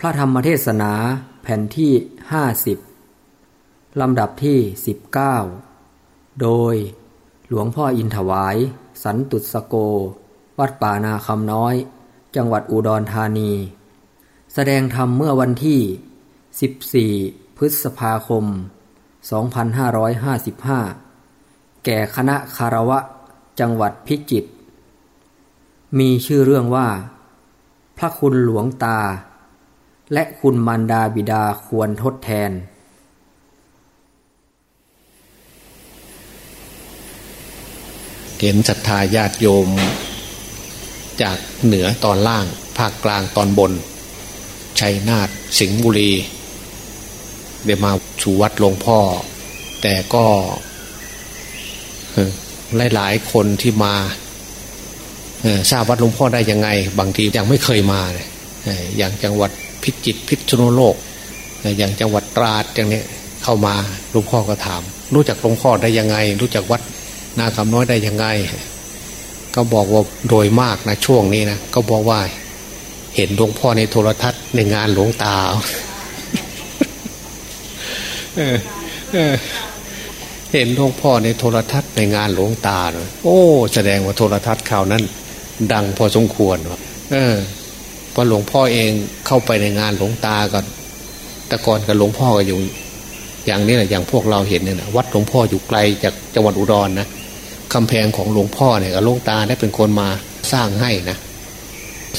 พระธรรมเทศนาแผ่นที่ 50 ลำดับที่ 19 โดยหลวงพ่ออินถวาย สันตุสโก วัดป่านาคำน้อย จังหวัดอุดรธานี แสดงธรรมเมื่อวันที่ 14 พฤษภาคม 2555 แก่คณะคารวะจังหวัดพิจิตรมีชื่อเรื่องว่า พระคุณหลวงตา และคุณมารดาบิดาควรทดแทน เห็นศรัทธาญาติโยม จากเหนือตอนล่าง ภาคกลางตอนบน ชัยนาทสิงห์บุรีได้มาชูวัดหลวงพ่อ แต่ก็หลายๆคนที่มาทราบวัดหลวงพ่อได้ยังไง บางทียังไม่เคยมาอย่างจังหวัด พิจิตพิษณุโลก อย่างจังหวัดตราดอย่างนี้เข้ามาหลวงพ่อก็ถาม รู้จักหลวงพ่อได้ยังไง รู้จักวัดนาคำน้อยได้ยังไง ก็บอกว่าโดยมากนะช่วงนี้นะก็บอกว่า เห็นหลวงพ่อในโทรทัศน์ในงานหลวงตาเห็นหลวงพ่อในโทรทัศน์ในงานหลวงตาเนะโอ้ แสดงว่าโทรทัศน์ข่าวนั้น ดังพอสมควรว่เออ พอหลวงพ่อเองเข้าไปในงานหลวงตาก่อนแต่ก่อนกับหลวงพ่อก็อยู่ อย่างนี้แหละอย่างพวกเราเห็นเนี่ยนะวัดหลวงพ่ออยู่ไกลจากจังหวัดอุดรนะคำแพงของหลวงพ่อเนี่ยกับหลวงตาได้เป็นคนมาสร้างให้นะ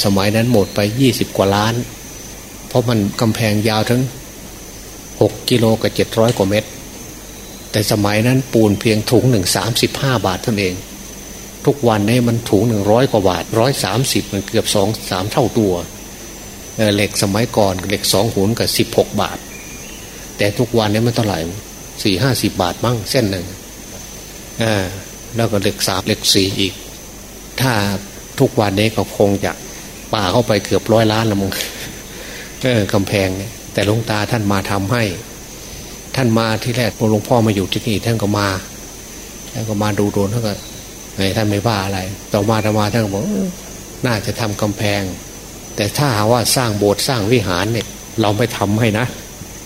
สมัยนั้นหมดไปยี่สิบกว่าล้าน เพราะมันกำแพงยาวทั้งหกกิโลกับเจ็ดร้อยกว่าเมตร แต่สมัยนั้นปูนเพียงถุงหนึ่งสามสิบห้าบาทเท่านั้นเอง ทุกวันนี้มันถุงหนึ่งร้อยกว่าบาทร้อยสามสิบมันเกือบสองสามเท่าตัวเหล็กสมัยก่อนเหล็กสองหุนกับสิบหกบาท แต่ทุกวันนี้มันเท่าไหร่สี่ห้าสิบบาทมั้งเส้นหนึ่งอแล้วก็เหล็กสามเหล็กสี่อีก ถ้าทุกวันนี้ก็คงจะป่าเข้าไปเกือบร้อยล้านละมึงกำแพง แต่หลวงตาท่านมาทำให้ ท่านมาที่แรกหลวงพ่อมาอยู่ที่นี่ท่านก็มาท่านก็มาดูโดนท่านก็ ท่านไม่ว่าอะไร ต่อมาต่อมาท่านบอกน่าจะทำกำแพง แต่ถ้าหาว่าสร้างโบสถ์สร้างวิหารเนี่ย เราไม่ทำให้นะ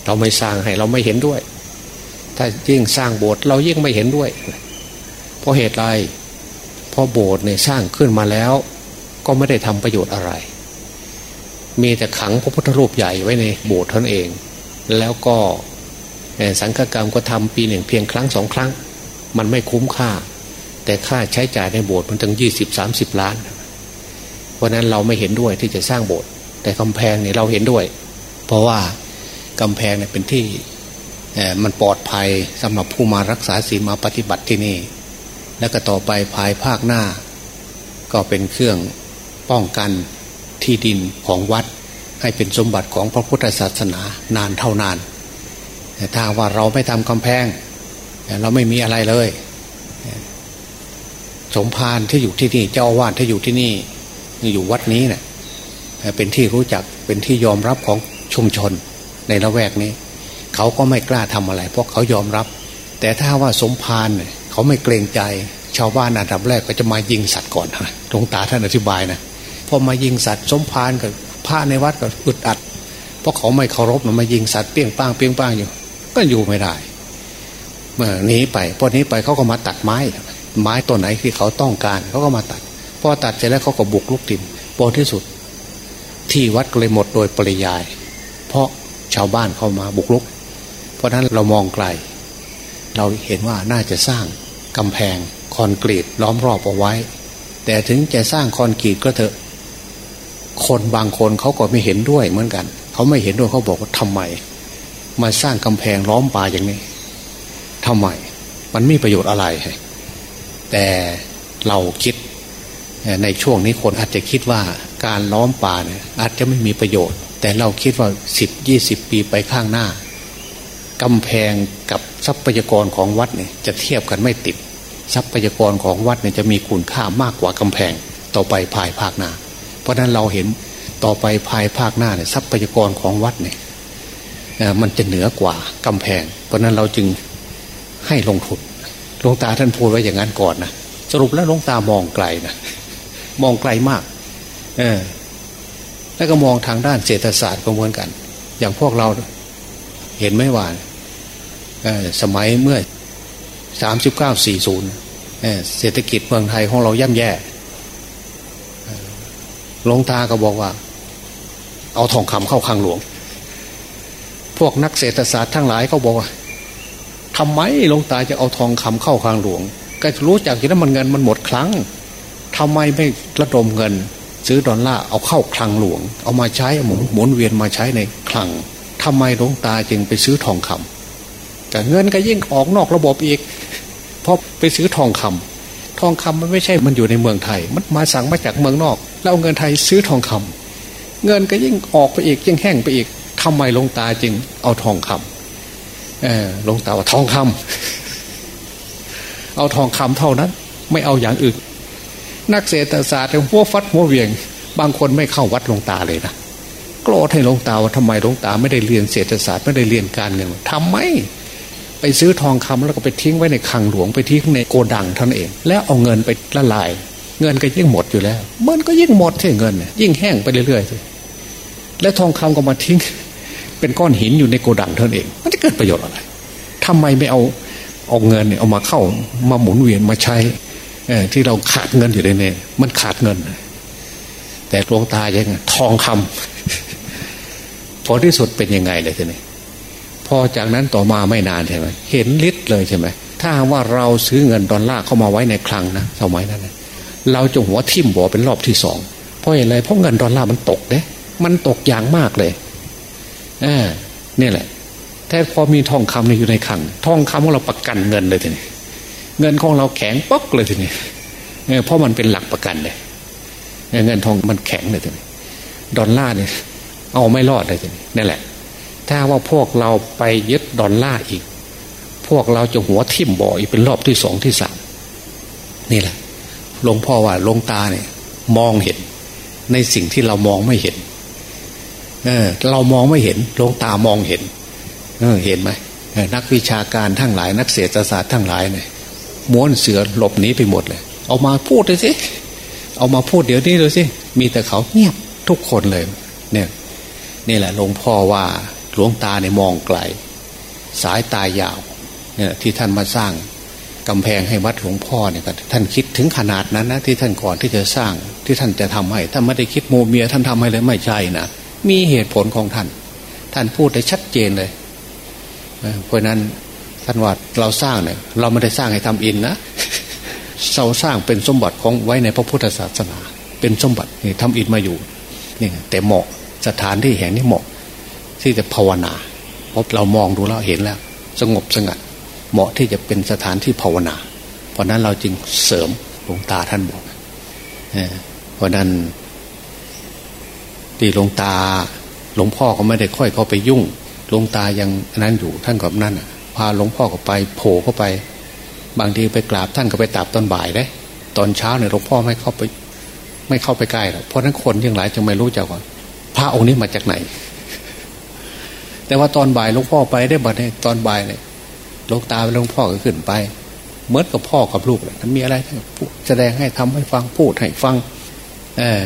เราไม่สร้างให้เราไม่เห็นด้วย ถ้ายิ่งสร้างโบสถ์เรายิ่งไม่เห็นด้วย เพราะเหตุไรเพราะโบสถ์เนี่ยสร้างขึ้นมาแล้ว ก็ไม่ได้ทำประโยชน์อะไร มีแต่ขังพระพุทธรูปใหญ่ไว้ในโบสถ์ท่านเอง แล้วก็สังฆกรรมก็ทำปีหนึ่งเพียงครั้งสองครั้ง มันไม่คุ้มค่า แต่ค่าใช้จ่ายในโบสถ์มันถึงยี่สิบสามสิบล้านเพราะนั้นเราไม่เห็นด้วยที่จะสร้างโบสถ์แต่กำแพงเนี่ยเราเห็นด้วย เพราะว่ากำแพงเนี่ยเป็นที่มันปลอดภัยสำหรับผู้มารักษาศีลมาปฏิบัติที่นี่ แล้วก็ต่อไปภายภาคหน้า ก็เป็นเครื่องป้องกันที่ดินของวัด ให้เป็นสมบัติของพระพุทธศาสนานานเท่านานแต่ถ้าว่าเราไม่ทำกำแพง เราไม่มีอะไรเลย สมภารที่อยู่ที่นี่ เจ้าอาวาสที่อยู่ที่นี่อยู่วัดนี้เนะ่ยเป็นที่รู้จักเป็นที่ยอมรับของชุมชนในละแวกนี้ เขาก็ไม่กล้าทำอะไร เพราะเขายอมรับ แต่ถ้าว่าสมภารเนี่ยเขาไม่เกรงใจ ชาวบ้านอันดับแรกก็จะมายิงสัตว์ก่อนนะหลวงตาท่านอธิบายนะพอมายิงสัตว์สมพานกับพระในวัดก็อึดอัด เพราะเขาไม่เคารพมันมายิงสัตว์เปี้ยงป้างเปี้ยงป้างอยู่ ก็อยู่ไม่ได้เมื่อหนีไปพอนี้ไปเขาก็มาตัดไม้ ไม้ต้นไหนที่เขาต้องการ เขาก็มาตัดพอตัดเสร็จแล้วเขาก็บุกลุกดินพอที่สุด ที่วัดก็เลยหมดโดยปริยาย เพราะชาวบ้านเข้ามาบุกลุก เพราะนั้นเรามองไกล เราเห็นว่าน่าจะสร้างกำแพงคอนกรีตล้อมรอบเอาไว้ แต่ถึงจะสร้างคอนกรีตก็เถอะ คนบางคนเขาก็ไม่เห็นด้วยเหมือนกัน เขาไม่เห็นด้วยเขาบอกว่าทำไม มาสร้างกำแพงล้อมป่าอย่างนี้ทำไม มันมีประโยชน์อะไร แต่เราคิดในช่วงนี้คนอาจจะคิดว่าการล้อมป่าเนี่ยอาจจะไม่มีประโยชน์ แต่เราคิดว่าสิบยี่สิบปีไปข้างหน้ากำแพงกับทรัพยากรของวัดเนี่ยจะเทียบกันไม่ติด ทรัพยากรของวัดเนี่ยจะมีคุณค่ามากกว่ากำแพงต่อไปภายภาคหน้า เพราะนั้นเราเห็นต่อไปภายภาคหน้าเนี่ยทรัพยากรของวัดเนี่ยมันจะเหนือกว่ากำแพง เพราะนั้นเราจึงให้ลงทุน หลวงตาท่านพูดไว้อย่างนั้นก่อนนะสรุปแล้วหลวงตามองไกลนะมองไกลมาก เออ แล้วก็มองทางด้านเศรษฐศาสตร์ก็เหมือนกัน อย่างพวกเราเห็นไหมว่าสมัยเมื่อสามสิบเก้าสี่ศูนย์เศรษฐกิจเมืองไทยของเราย่ำแย่หลวงตาก็บอกว่า เอาทองคำเข้าคลังหลวง พวกนักเศรษฐศาสตร์ทั้งหลายเขาบอกว่า ทำไมหลวงตาจะเอาทองคำเข้าคลังหลวง ก็รู้จักอยู่แล้วมันเงินมันหมดครั้งทำไมไม่ระดมเงิน ซื้อดอลลาร์เอาเข้าคลังหลวง เอามาใช้หมุนหมุนเวียนมาใช้ในคลังทำไมหลวงตาจึงไปซื้อทองคำแต่เงินก็ยิ่งออกนอกระบบอีกเพราะไปซื้อทองคำทองคำมันไม่ใช่มันอยู่ในเมืองไทย มันมาสั่งมาจากเมืองนอก แล้วเงินไทยซื้อทองคำเงินก็ยิ่งออกไปอีกยิ่งแห้งไปอีกทำไมลงตาจึงเอาทองคำ เออลงตาว่าทองคำเอาทองคำเท่านั้น ไม่เอาอย่างอื่น นักเศรษฐศาสตร์หัวฟัดหัวเวียง บางคนไม่เข้าวัดหลวงตาเลยนะโกรธให้หลวงตาว่าทำไมหลวงตาไม่ได้เรียนเศรษฐศาสตร์ไม่ได้เรียนการเงินทำไมไปซื้อทองคำแล้วก็ไปทิ้งไว้ในคลังหลวงไปทิ้งในโกดังท่านเอง แล้วเอาเงินไปละลาย เงินก็ยิ่งหมดอยู่แล้ว มันก็ยิ่งหมดใช่เงิน ยิ่งแห้งไปเรื่อยๆแล้วทองคำก็มาทิ้ง เป็นก้อนหินอยู่ในโกดังเท่านั้นเอง มันจะเกิดประโยชน์อะไรทำไมไม่เอาเอาเงินเนี่ยเอามาเข้ามาหมุนเวียนมาใช้ที่เราขาดเงินอยู่ในเนี่ยมันขาดเงิน แต่ดวงตายังไงทองคำพอที่สุดเป็นยังไงเลยทีนี้พอจากนั้นต่อมาไม่นานใช่ไหมเห็นฤทธิ์เลยใช่ไหมถ้าว่าเราซื้อเงินดอลลาร์เข้ามาไว้ในคลังนะสมัยนั้นเราจะหัวทิ่มบ่อเป็นรอบที่สองเพราะอะไรเพราะเงินดอลลาร์มันตกเด้มันตกอย่างมากเลย เออนี่แหละแต่พอมีทองคำอยู่ในคลังทองคำของเราประกันเงินเลยทีนี้เงินของเราแข็งป๊อกเลยทีนี้เพราะมันเป็นหลักประกันเลยเงินทองมันแข็งเลยทีนี้ดอลลาร์เนี่ยเอาไม่รอดเลยทีนี้นี่แหละ ถ้าว่าพวกเราไปยึดดอลลาร์อีก พวกเราจะหัวทิ่มบ่ออีกเป็นรอบที่สองที่สามนี่แหละหลวงพ่อว่าลงตาเนี่ยมองเห็นในสิ่งที่เรามองไม่เห็น เออ เรามองไม่เห็นลงตามองเห็น เออ เห็นไหมนักวิชาการทั้งหลาย นักเศรษฐศาสตร์ทั้งหลายเนี่ยม้วนเสือหลบหนีไปหมดเลย เอามาพูดเลยสิเอามาพูดเดี๋ยวนี้เลยสิมีแต่เขาเงียบทุกคนเลย เนี่ยนี่แหละหลวงพ่อว่าหลวงตาเนี่ยมองไกล สายตายาว เนี่ยที่ท่านมาสร้างกำแพงให้วัดหลวงพ่อเนี่ยท่านคิดถึงขนาดนั้นนะที่ท่านก่อนที่จะสร้างที่ท่านจะทำให้ท่านไม่ได้คิดโมเมียท่านทำให้เลยไม่ใช่นะ มีเหตุผลของท่าน ท่านพูดได้ชัดเจนเลยเพราะนั้นท่านว่าเราสร้างเนี่ยเราไม่ได้สร้างให้ทำอินนะเราสร้างเป็นสมบัติของไว้ในพระพุทธศาสนา เป็นสมบัตินี่ทำอินมาอยู่นี่แต่เหมาะสถานที่แห่งนี้เหมาะ ที่จะภาวนาเพราะเรามองดูแล้วเห็นแล้ว สงบสงัด เหมาะที่จะเป็นสถานที่ภาวนา เพราะนั้นเราจึงเสริมหลวงตาท่านบอกเพราะนั้น ที่หลวงตาหลวงพ่อก็ไม่ได้ค่อยเข้าไปยุ่งหลวงตายังนั้นอยู่ท่านกับนั่นพาหลวงพ่อก็ไปโผล่เข้าไป บางทีไปกราบท่านก็ไปตับตอนบ่ายได้ตอนเช้าเนี่ยหลวงพ่อไม่เข้าไป ไม่เข้าไปใกล้หรอกเพราะนั้นคนยังหลายจะไม่รู้จักว่า พระองค์นี้มาจากไหน แต่ว่าตอนบ่ายหลวงพ่อไปได้บัดนี่ยตอนบ่ายเนี่ยหลวงตาหลวงพ่อก็ขึ้นไปเมื่อกับพ่อกับลูกเลยมีอะไรแสดงให้ทำให้ฟังพูดให้ฟัง เออ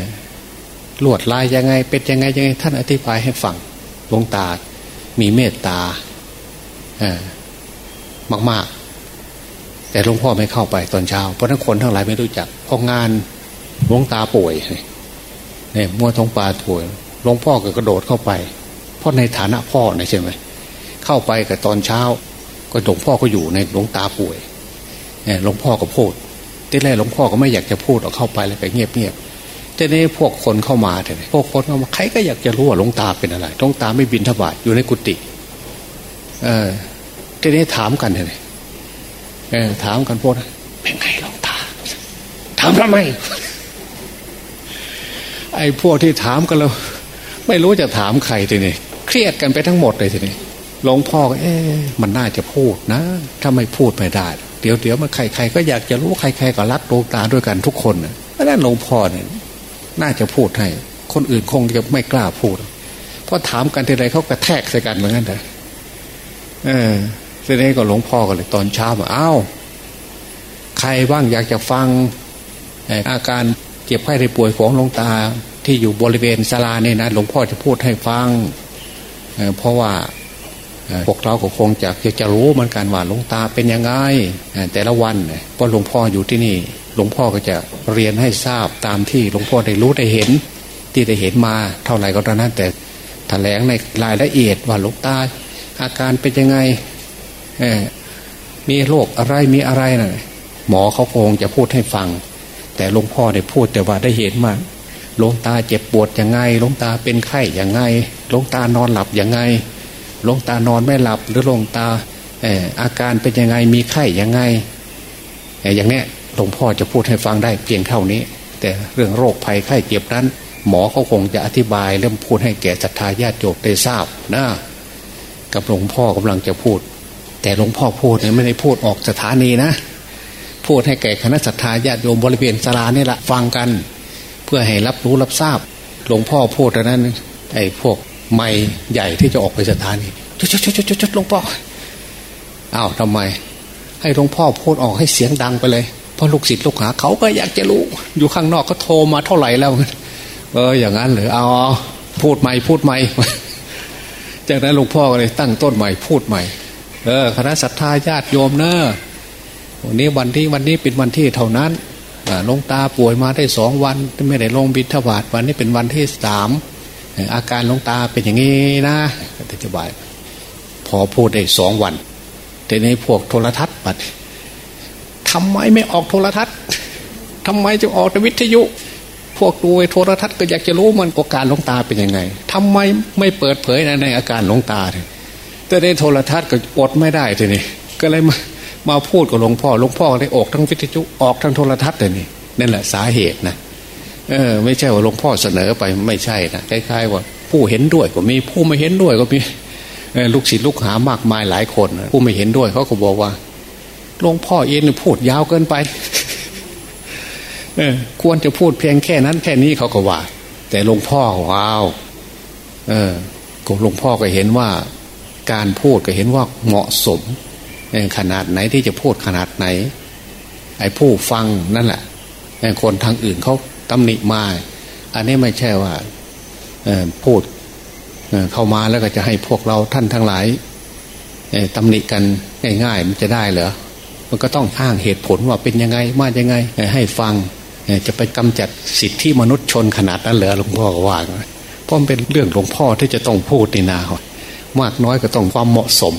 ลวดลายยังไง เป็นยังไงยังไง ท่านอธิบายให้ฟังหลวงตา มีเมตตาเออมาก ๆ แต่หลวงพ่อไม่เข้าไปตอนเช้า เพราะทั้งคนทั้งหลายไม่รู้จักพองานหลวงตาป่วยเนี่ยมัวท้องปลาถวยหลวงพ่อก็กระโดดเข้าไป เพราะในฐานะพ่อนะใช่ไหมเข้าไปกับตอนเช้า ก็หลวงพ่อก็อยู่ในหลวงตาป่วยเนี่ยหลวงพ่อก็พูดที่แรกหลวงพ่อก็ไม่อยากจะพูดออกเข้าไปแล้วก็เงียบเงียบ แต่นี้พวกคนเข้ามาเถอะพวกคนเข้ามาใครก็อยากจะรู้ว่าหลวงตาเป็นอะไรหลวงตาไม่บินทบาทอยู่ในกุฏิเออทีนี้ถามกันเลยเออถามกันพวกเป็นไงหลวงตา ถามทำไมไอ้พวกที่ถามกันเราไม่รู้จะถามใครทีนี้เครียดกันไปทั้งหมดเลยทีนี้หลวงพ่อก็เอ๊ะมันน่าจะพูดนะ ถ้าไม่พูดไม่ได้ เดี๋ยวเดี๋ยวมันใครใครก็อยากจะรู้ใครใครก็รักดวงตาด้วยกันทุกคนนะเพราะนั้นหลวงพ่อเนี่ย น่าจะพูดให้ คนอื่นคงจะไม่กล้าพูด เพราะถามกันทีไรเขากระแทกใส่กันเหมือนกันแต่เออทีนี้ก็หลวงพ่อกันเลย ตอนเช้ามาอ้าวใครบ้างอยากจะฟังอาการเจ็บไข้ในป่วยของหลวงตาที่อยู่บริเวณศาลาเนี่ยนะหลวงพ่อจะพูดให้ฟังเเพราะว่า พวกเราก็คงจะจะรู้เหมือนกันว่าหลวงตาเป็นยังไงแต่ละวันเพราะหลวงพ่ออยู่ที่นี่ หลวงพ่อก็จะเรียนให้ทราบตามที่หลวงพ่อได้รู้ได้เห็น ที่ได้เห็นมาเท่าไหร่ก็เท่านั้น แต่แถลงในรายละเอียดว่าหลวงตา อาการเป็นยังไงมีโรคอะไรมีอะไรนะ่ะหมอเขาคงจะพูดให้ฟัง แต่หลวงพ่อได้พูดแต่ว่าได้เห็นมาหลวงตาเจ็บปวดยังไงหลวงตาเป็นไข้ยังไงหลวงตานอนหลับยังไง หลวงตานอนไม่หลับ หรือหลวงตาอาการเป็นยังไงมีไข้ยังไงอย่างนี้หลวงพ่อจะพูดให้ฟังได้เพียงเท่านี้ แต่เรื่องโรคภัยไข้เจ็บนั้น หมอเขาคงจะอธิบายเรื่องพูดให้แก่ศรัทธาญาติโยมได้ทราบนะกับหลวงพ่อกำลังจะพูด แต่หลวงพ่อพูดเนี่ยไม่ได้พูดออกสถานีนะ พูดให้แก่คณะศรัทธาญาติโยมบริเวณสารานี่แหละฟังกัน เพื่อให้รับรู้รับทราบ หลวงพ่อพูดแต่นั้นไอ้พวก ไม่ใหญ่ที่จะออกไปสถานีจุดจุดจุดจุดจุดหลวงพ่ออ้าวทำไม ให้หลวงพ่อพูดออกให้เสียงดังไปเลยเพราะลูกศิษย์ลูกหาเขาก็อยากจะรู้ อยู่ข้างนอกก็โทรมาเท่าไหร่แล้ว เออ อย่างนั้นหรือเอาพูดใหม่พูดใหม่จากนั้นหลวงพ่อก็เลยตั้งต้นใหม่พูดใหม่ เออคณะศรัทธาญาติโยมเนอะวันนี้วันที่วันนี้เป็นวันที่เท่านั้นหลวงตาป่วยมาได้สองวัน ไม่ได้ลงบิณฑบาตวันนี้เป็นวันที่สาม อาการหลวงตาเป็นอย่างนี้นะอธิบายพอพูดได้สองวันแต่ในพวกโทรทัศน์ปัดทำไมไม่ออกโทรทัศน์ทำไมจะออกวิทยุ พวกดูโทรทัศน์ก็อยากจะรู้มันอาการหลวงตาเป็นยังไงทำไมไม่เปิดเผยในอาการหลวงตาเลยแต่ในโทรทัศน์ก็อดไม่ได้ทีนี้ก็เลยมามาพูดกับหลวงพ่อหลวงพ่อได้ออกทั้งวิทยุออกทั้งโทรทัศน์เลยนี่นั่นแหละสาเหตุนะ เออ ไม่ใช่ว่าหลวงพ่อเสนอไปไม่ใช่นะคล้ายๆว่า ผู้เห็นด้วยก็มีผู้ไม่เห็นด้วยก็มีลูกศิษย์ลูกหามากมายหลายคน ผู้ไม่เห็นด้วยเขาก็บอกว่าหลวงพ่อเองพูดยาวเกินไปเออควรจะพูดเพียงแค่นั้นแค่นี้เขาก็ว่า แต่หลวงพ่อว้าวเออหลวงพ่อก็เห็นว่า การพูดก็เห็นว่าเหมาะสมขนาดไหนที่จะพูดขนาดไหน ไอ้ผู้ฟังนั่นแหละคนทางอื่นเขา ตำหนิมา อันนี้ไม่ใช่ว่าพูดเข้ามาแล้วก็จะให้พวกเราท่านทั้งหลายตำหนิกันง่าย ๆ มันจะได้เหรอมันก็ต้องอ้างเหตุผลว่าเป็นยังไงมายังไง ให้ฟังจะไปกำจัดสิทธิมนุษยชนขนาดนั้นเหรอหลวงพ่อก็ว่าเพราะมันเป็นเรื่องหลวงพ่อที่จะต้องพูดในนามากน้อยก็ต้องความเหมาะสม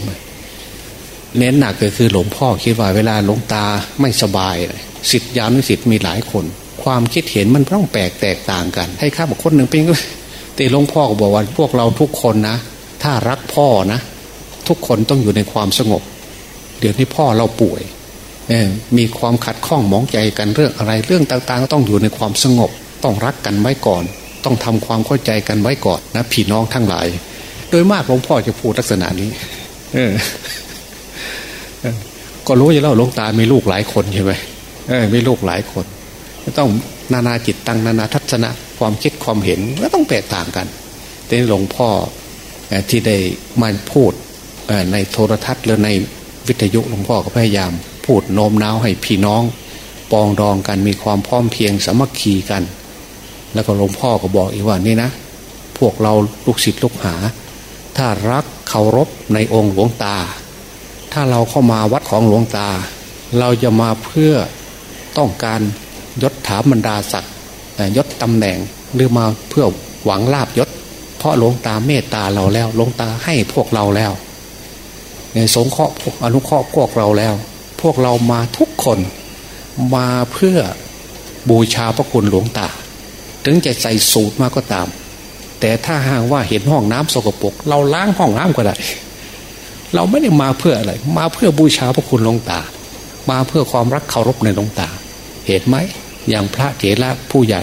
เน้นหนักก็คือหลวงพ่อคิดว่าเวลาหลวงตาไม่สบายสิทธิยานุสิทธิ์มีหลายคน ความคิดเห็นมันต้องแปลกแตกต่างกัน ให้ข้าบอกคนหนึ่งเป็นแต่หลวงพ่อก็บอกว่าพวกเราทุกคนนะ ถ้ารักพ่อนะ ทุกคนต้องอยู่ในความสงบ เดี๋ยวนี้พ่อเราป่วยมีความขัดข้องมองใจกันเรื่องอะไรเรื่องต่างๆต้องอยู่ในความสงบ ต้องรักกันไว้ก่อน ต้องทำความเข้าใจกันไว้ก่อนนะพี่น้องทั้งหลาย โดยมากหลวงพ่อจะพูดลักษณะนี้ เออก็รู้อยู่แล้วหลวงตามีลูกหลายคนใช่ไหมเออมีลูกหลายคน ต้องนานาจิตตังนานาทัศนะความคิดความเห็นก็ต้องแตกต่างกันแต่หลวงพ่อที่ได้มาพูดในโทรทัศน์หรือในวิทยุหลวงพ่อก็พยายาม พูดโน้มน้าวให้พี่น้อง ปองดองกันมีความพร้อมเพียงสามัคคีกัน แล้วก็หลวงพ่อก็บอกอีกว่านี่นะ พวกเราลูกศิษย์ลูกหา ถ้ารักเคารพในองค์หลวงตา ถ้าเราเข้ามาวัดของหลวงตา เราจะมาเพื่อต้องการ ยศถาบรรดาศักดิ์ยศตำแหน่งหรือมาเพื่อหวังลาบยศ เพราะหลวงตาเมตตาเราแล้วหลวงตาให้พวกเราแล้วสงเคราะห์อนุเคราะห์พวกเราแล้ว พวกเรามาทุกคนมาเพื่อบูชาพระคุณหลวงตา ถึงจะใส่สูตรมาก็ตาม แต่ถ้าหากว่าเห็นห้องน้ำสกปรกเราล้างห้องน้ำก็ได้ เราไม่ได้มาเพื่ออะไร มาเพื่อบูชาพระคุณหลวงตา มาเพื่อความรักเคารพในหลวงตา เห็นไหม อย่างพระเถระผู้ใหญ่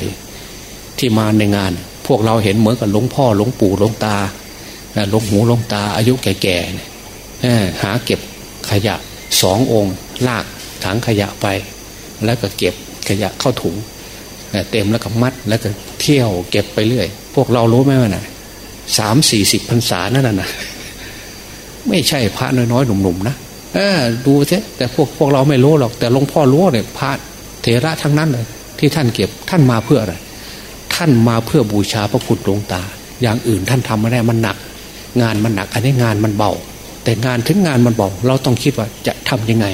ที่มาในงาน พวกเราเห็นเหมือนกับหลวงพ่อหลวงปู่หลวงตาหลวงหูหลวงตาอายุแก่ๆหาเก็บขยะสององค์ ลากถังขยะไป แล้วก็เก็บขยะเข้าถุงเต็มแล้วก็มัดแล้วก็เที่ยวเก็บไปเรื่อย พวกเรารู้ไหมว่าไงสามสี่สิบพรรษานั่นน่ะไม่ใช่พระน้อยๆหนุ่มๆนะดูเถอะแต่พวกพวกเราไม่รู้หรอก แต่หลวงพ่อรู้เนี่ยพระ เถระทั้งนั้นเลยที่ท่านเก็บท่านมาเพื่ออะไร ท่านมาเพื่อบูชาพระคุณหลวงตา อย่างอื่นท่านทำไม่ได้มันหนัก งานมันหนัก อันนี้งานมันเบา แต่งานถึงงานมันเบาเราต้องคิดว่าจะทํำยังไง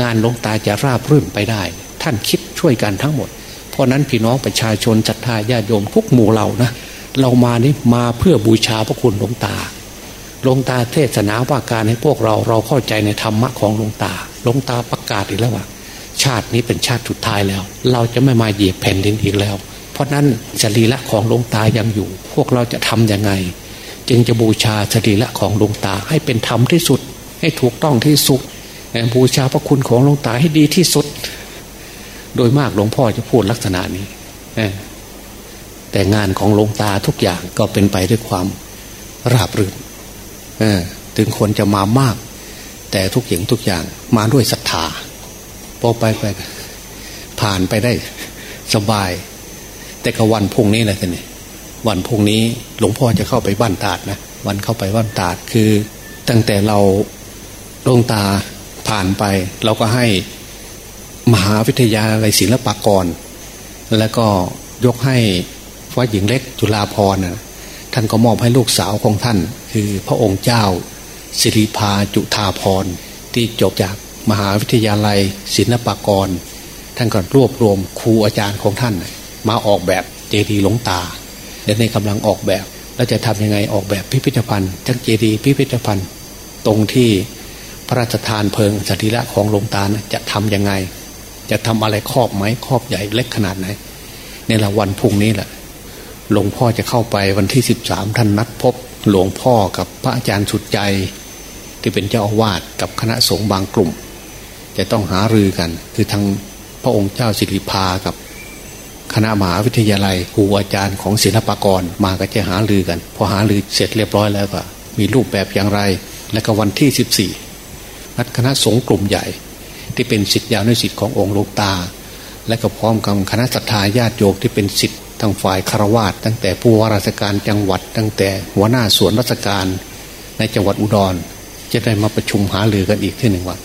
งานหลวงตาจะราบรื่นไปได้ ท่านคิดช่วยกันทั้งหมด เพราะนั้นพี่น้องประชาชนศรัทธาญาโยมทุกหมู่เหล่านะเรามานี่มาเพื่อบูชาพระคุณหลวงตาหลวงตาเทศนาว่าการให้พวกเราเราเข้าใจในธรรมะของหลวงตาหลวงตาประกาศอีกแล้วว่า ชาตินี้เป็นชาติสุดท้ายแล้ว เราจะไม่มาเหยียบแผ่นดินอีกแล้ว เพราะนั้นสรีระของหลวงตายังอยู่ พวกเราจะทำยังไง จึงจะบูชาสรีระของหลวงตาให้เป็นธรรมที่สุด ให้ถูกต้องที่สุดบูชาพระคุณของหลวงตาให้ดีที่สุด โดยมากหลวงพ่อจะพูดลักษณะนี้แต่งานของหลวงตาทุกอย่างก็เป็นไปด้วยความราบรื่นถึงคนจะมามาก แต่ทุกอย่างทุกอย่างมาด้วยศรัทธา อไปไป ผ่านไปได้สบาย แต่ก็วันพุ่งนี้แหละท่านนี่วันพุ่งนี้หลวงพ่อจะเข้าไปบ้านตาดนะวันเข้าไปบ้านตาดคือ ตั้งแต่เราลงตาผ่านไป เราก็ให้มหาวิทยาลัยศิลปากร แล้วก็ยกให้วัดหญิงเล็กจุฬาภรณ์ท่านก็มอบให้ลูกสาวของท่าน คือพระองค์เจ้าสิริพาจุธาพรที่จบจาก มหาวิทยาลัย ศิลปากร ท่านก็รวบรวมครูอาจารย์ของท่าน มาออกแบบเจดีย์หลวงตาและในกำลังออกแบบ แล้วจะทำยังไงออกแบบพิพิธภัณฑ์ทั้งเจดีย์พิพิธภัณฑ์ ตรงที่พระราชทานเพลิงสรีระของหลวงตาจะทํำยังไง จะทำอะไรครอบไหมครอบใหญ่เล็กขนาดไหนในละวันพุ่งนี้แหละหลวงพ่อจะเข้าไปวันที่สิบสามท่านนัดพบหลวงพ่อกับพระอาจารย์สุดใจ ที่เป็นเจ้าอาวาสกับคณะสงฆ์บางกลุ่ม จะต้องหารือกัน คือทางพระองค์เจ้าสิริพากับ คณะมหาวิทยาลัยครูอาจารย์ของศิลปากรมาก็จะหารือกันพอหารือเสร็จเรียบร้อยแล้วก็มีรูปแบบอย่างไร และก็วันที่สิบสี่นัดคณะสงฆ์กลุ่มใหญ่ ที่เป็นสิทธิยานุสิทธิ์ขององค์ลวงตา และก็พร้อมกับคณะศรัทธาญาติโยมที่เป็นสิทธิทางฝ่ายคารวาสตั้งแต่ผู้ว่าราชการจังหวัด ตั้งแต่หัวหน้าส่วนราชการในจังหวัดอุดร จะได้มาประชุมหารือกันอีกที่หนึ่งว่า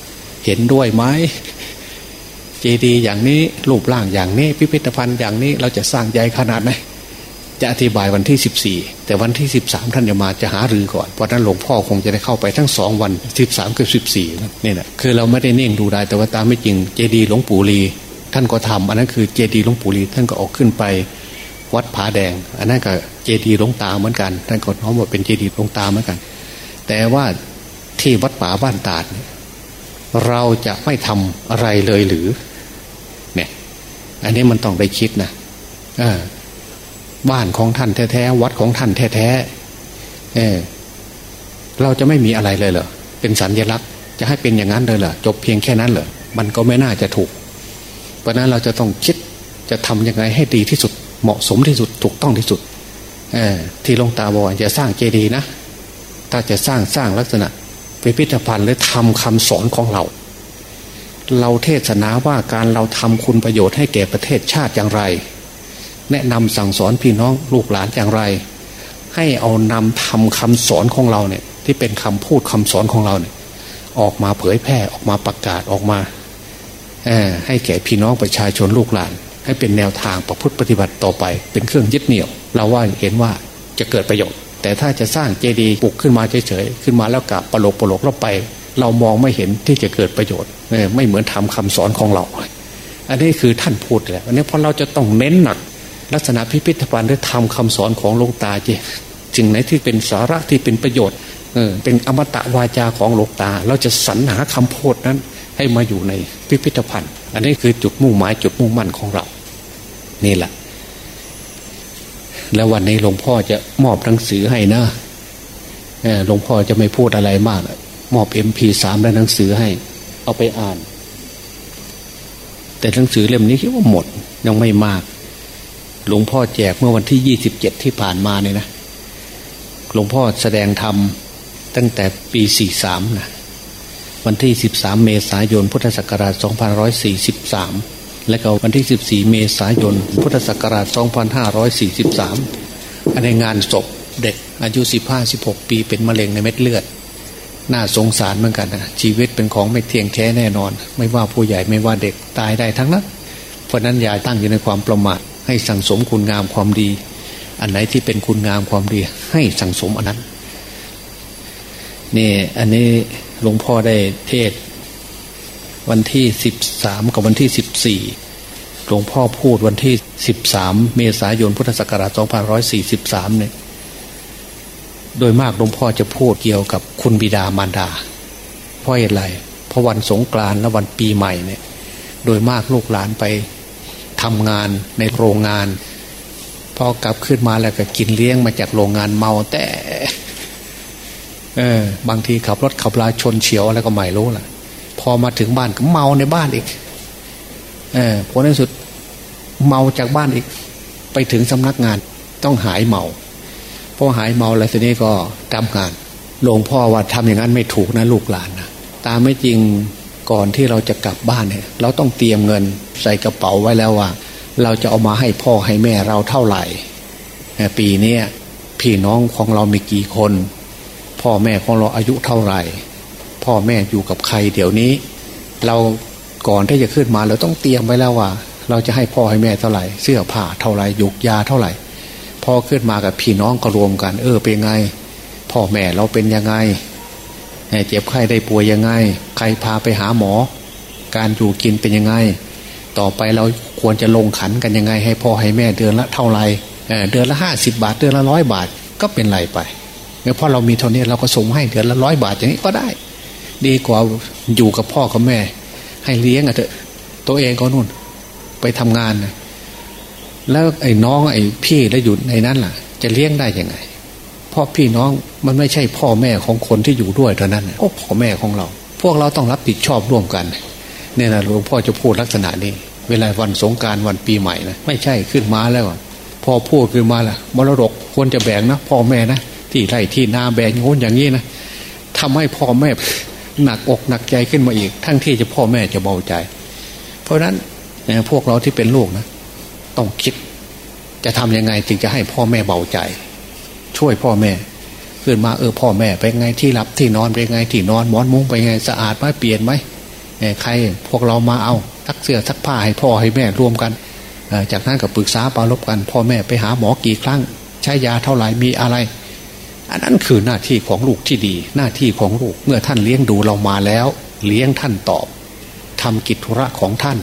เห็นด้วยไหมเจดีย์อย่างนี้รูปร่างอย่างนี้ พิพิธภัณฑ์อย่างนี้เราจะสร้างใหญ่ขนาดไหนจะอธิบายวันที่สิบสี่แต่วันที่สิบสามท่านจะมาจะหารือก่อนเพราะนั้นหลวงพ่อคงจะได้เข้าไปทั้งสองวันสิบสามกับสิบสี่นี่แหละคือเราไม่ได้เน่งดูได้แต่ว่าตามไม่จริงเจดีย์หลวงปู่ลี ท่านก็ทำอันนั้นคือเจดีย์หลวงปู่ลีท่านก็ออกขึ้นไป วัดผาแดง อันนั้นก็เจดีย์หลวงตาเหมือนกันท่านก็น้อมว่าเป็นเจดีย์หลวงตาเหมือนกัน แต่ว่าที่วัดป่าบ้านตาด เราจะไม่ทำอะไรเลยหรือ เนี่ย อันนี้มันต้องได้คิดนะบ้านของท่านแท้ๆวัดของท่านแท้ๆเเราจะไม่มีอะไรเลยเหรอเป็นสัญญลักษณ์ จะให้เป็นอย่างนั้นเลยเหรอจบเพียงแค่นั้นเหรอมันก็ไม่น่าจะถูก เพราะนั้นเราจะต้องคิดจะทำยังไงให้ดีที่สุดเหมาะสมที่สุดถูกต้องที่สุดที่ลงตาบอกจะสร้างเจดีย์นะ ถ้าจะสร้างสร้างลักษณะ พิพิธภัณฑ์หรือทำคำสอนของเรา เราเทศนาว่าการเราทำคุณประโยชน์ให้แก่ประเทศชาติอย่างไร แนะนำสั่งสอนพี่น้องลูกหลานอย่างไร ให้เอานำทำคำสอนของเราเนี่ยที่เป็นคำพูดคำสอนของเราเนี่ยออกมาเผยแพร่ออกมาประกาศออกมาให้แก่พี่น้องประชาชนลูกหลาน ให้เป็นแนวทางประพฤติปฏิบัติต่อไป เป็นเครื่องยึดเหนี่ยว เราว่าเห็นว่าจะเกิดประโยชน์ แต่ถ้าจะสร้างเจดีย์ปลุกขึ้นมาเฉยๆขึ้นมาแล้วกับปลกปลกแล้วไป เรามองไม่เห็นที่จะเกิดประโยชน์ไม่เหมือนทำคำสอนของเรา อันนี้คือท่านพูดแหละอันนี้เพราะเราจะต้องเน้นหนัก ลักษณะพิพิธภัณฑ์ได้ทำคำสอนของหลวงตาเจสิ่งไหนที่เป็นสาระที่เป็นประโยชน์เออเป็นอมตะวาจาของหลวงตา เราจะสรรหาคำพูดนั้น ให้มาอยู่ในพิพิธภัณฑ์ อันนี้คือจุดมุ่งหมายจุดมุ่งมั่นของเรา นี่แหละ แล้ววันนี้หลวงพ่อจะมอบหนังสือให้นะหลวงพ่อจะไม่พูดอะไรมาก มอบเอ็มพีสามและหนังสือให้ เอาไปอ่าน แต่หนังสือเล่มนี้คิดว่าหมดยังไม่มาก หลวงพ่อแจกเมื่อวันที่ยี่สิบเจ็ดที่ผ่านมาเนี่ยนะ หลวงพ่อแสดงธรรมตั้งแต่ปีสี่สามนะวันที่13เมษายนพุทธศักราช2543 และก็วันที่ 14 เมษายน พุทธศักราช 2543 อันในงานศพเด็กอายุ 15-16 ปีเป็นมะเร็งในเม็ดเลือด น่าสงสารเหมือนกันนะชีวิตเป็นของไม่เที่ยงแท้แน่นอน ไม่ว่าผู้ใหญ่ไม่ว่าเด็กตายได้ทั้งนั้น เพราะนั้นอย่าตั้งอยู่ในความประมาทให้ให้สั่งสมคุณงามความดี อันไหนที่เป็นคุณงามความดี ให้สั่งสมอันนั้นนี่อันนี้หลวงพ่อได้เทศ วันที่สิบสามกับวันที่สิบสี่หลวงพ่อพูดวันที่สิบสามเมษายนพุทธศักราชสองพันร้อยสี่สิบสามเนี่ยโดยมากหลวงพ่อจะพูดเกี่ยวกับคุณบิดามารดา เพราะเหตุไรเพราะวันสงกรานต์และวันปีใหม่เนี่ย โดยมากลูกหลานไปทำงานในโรงงาน พอกลับขึ้นมาแล้วก็กินเลี้ยงมาจากโรงงานเมาแต่ เออบางทีขับรถขับลาชนเฉียวอะไรก็ไม่รู้ล่ะ พอมาถึงบ้านก็เมาในบ้านอีก เออผลในสุดเมาจากบ้านอีก ไปถึงสำนักงานต้องหายเมาพอหายเมาแล้วทีนี้ก็ทำงานหลวงพ่อว่าทำอย่างนั้นไม่ถูกนะลูกหลานนะตามไม่จริงก่อนที่เราจะกลับบ้านเนี่ย เราต้องเตรียมเงินใส่กระเป๋าไว้แล้วว่า เราจะเอามาให้พ่อให้แม่เราเท่าไหร่ปีนี้พี่น้องของเรามีกี่คน พ่อแม่ของเราอายุเท่าไหร่ พ่อแม่อยู่กับใครเดี๋ยวนี้ เราก่อนที่จะขึ้นมาเราต้องเตรียมไว้แล้วว่า เราจะให้พ่อให้แม่เท่าไหร่ เสื้อผ้าเท่าไหร่ยุกยาเท่าไหร่พอขึ้นมากับพี่น้องก็รวมกัน เออเป็นไง พ่อแม่เราเป็นยังไงเจ็บไข้ได้ป่วยยังไง ใครพาไปหาหมอ การอยู่กินเป็นยังไง ต่อไปเราควรจะลงขันกันยังไง ให้พ่อให้แม่เดือนละเท่าไรเดือนละห้าสิบาทเดือนละร้อยบาทก็เป็นไรไปเมื่อพ่อเรามีเท่านี้เราก็ส่งให้เดือนละร้อยบาทอย่างนี้ก็ได้ ดีกว่าอยู่กับพ่อกับแม่ ให้เลี้ยงอะเถอะ ตัวเองก็นู่น ไปทำงานนะแล้วไอ้น้องไอ้พี่แล้วอยู่ในนั้นล่ะ จะเลี้ยงได้ยังไงพ่อพี่น้องมันไม่ใช่พ่อแม่ของคนที่อยู่ด้วยเท่านั้นโอ้พ่อแม่ของเรา พวกเราต้องรับผิดชอบร่วมกันเนี่ยนะหลวงพ่อจะพูดลักษณะนี้ เวลาวันสงการวันปีใหม่นะไม่ใช่ขึ้นมาแล้วพอพูดขึ้นมาล่ะมรดกควรจะแบ่งนะพ่อแม่นะที่ไร่ที่นาแบ่งโน้นอย่างนี้นะทำให้พ่อแม่ หนักอกหนักใจขึ้นมาอีก ทั้งที่จะพ่อแม่จะเบาใจ เพราะฉะนั้นพวกเราที่เป็นลูกนะ ต้องคิด จะทํำยังไงจึงจะให้พ่อแม่เบาใจ ช่วยพ่อแม่ขึ้นมาเออพ่อแม่ไปไงที่รับที่นอนไปไงที่นอนมอนมุ้งไปไงสะอาดไหมเปลี่ยนไหมใครพวกเรามาเอาทักเสื้อทักผ้าให้พ่อให้แม่รวมกันจากนั้นก็ปรึกษาปรารบกัน พ่อแม่ไปหาหมอกี่ครั้งใช้ยาเท่าไหร่มีอะไร อันนั้นคือหน้าที่ของลูกที่ดี หน้าที่ของลูกเมื่อท่านเลี้ยงดูเรามาแล้ว เลี้ยงท่านตอบทำกิจธุระของท่าน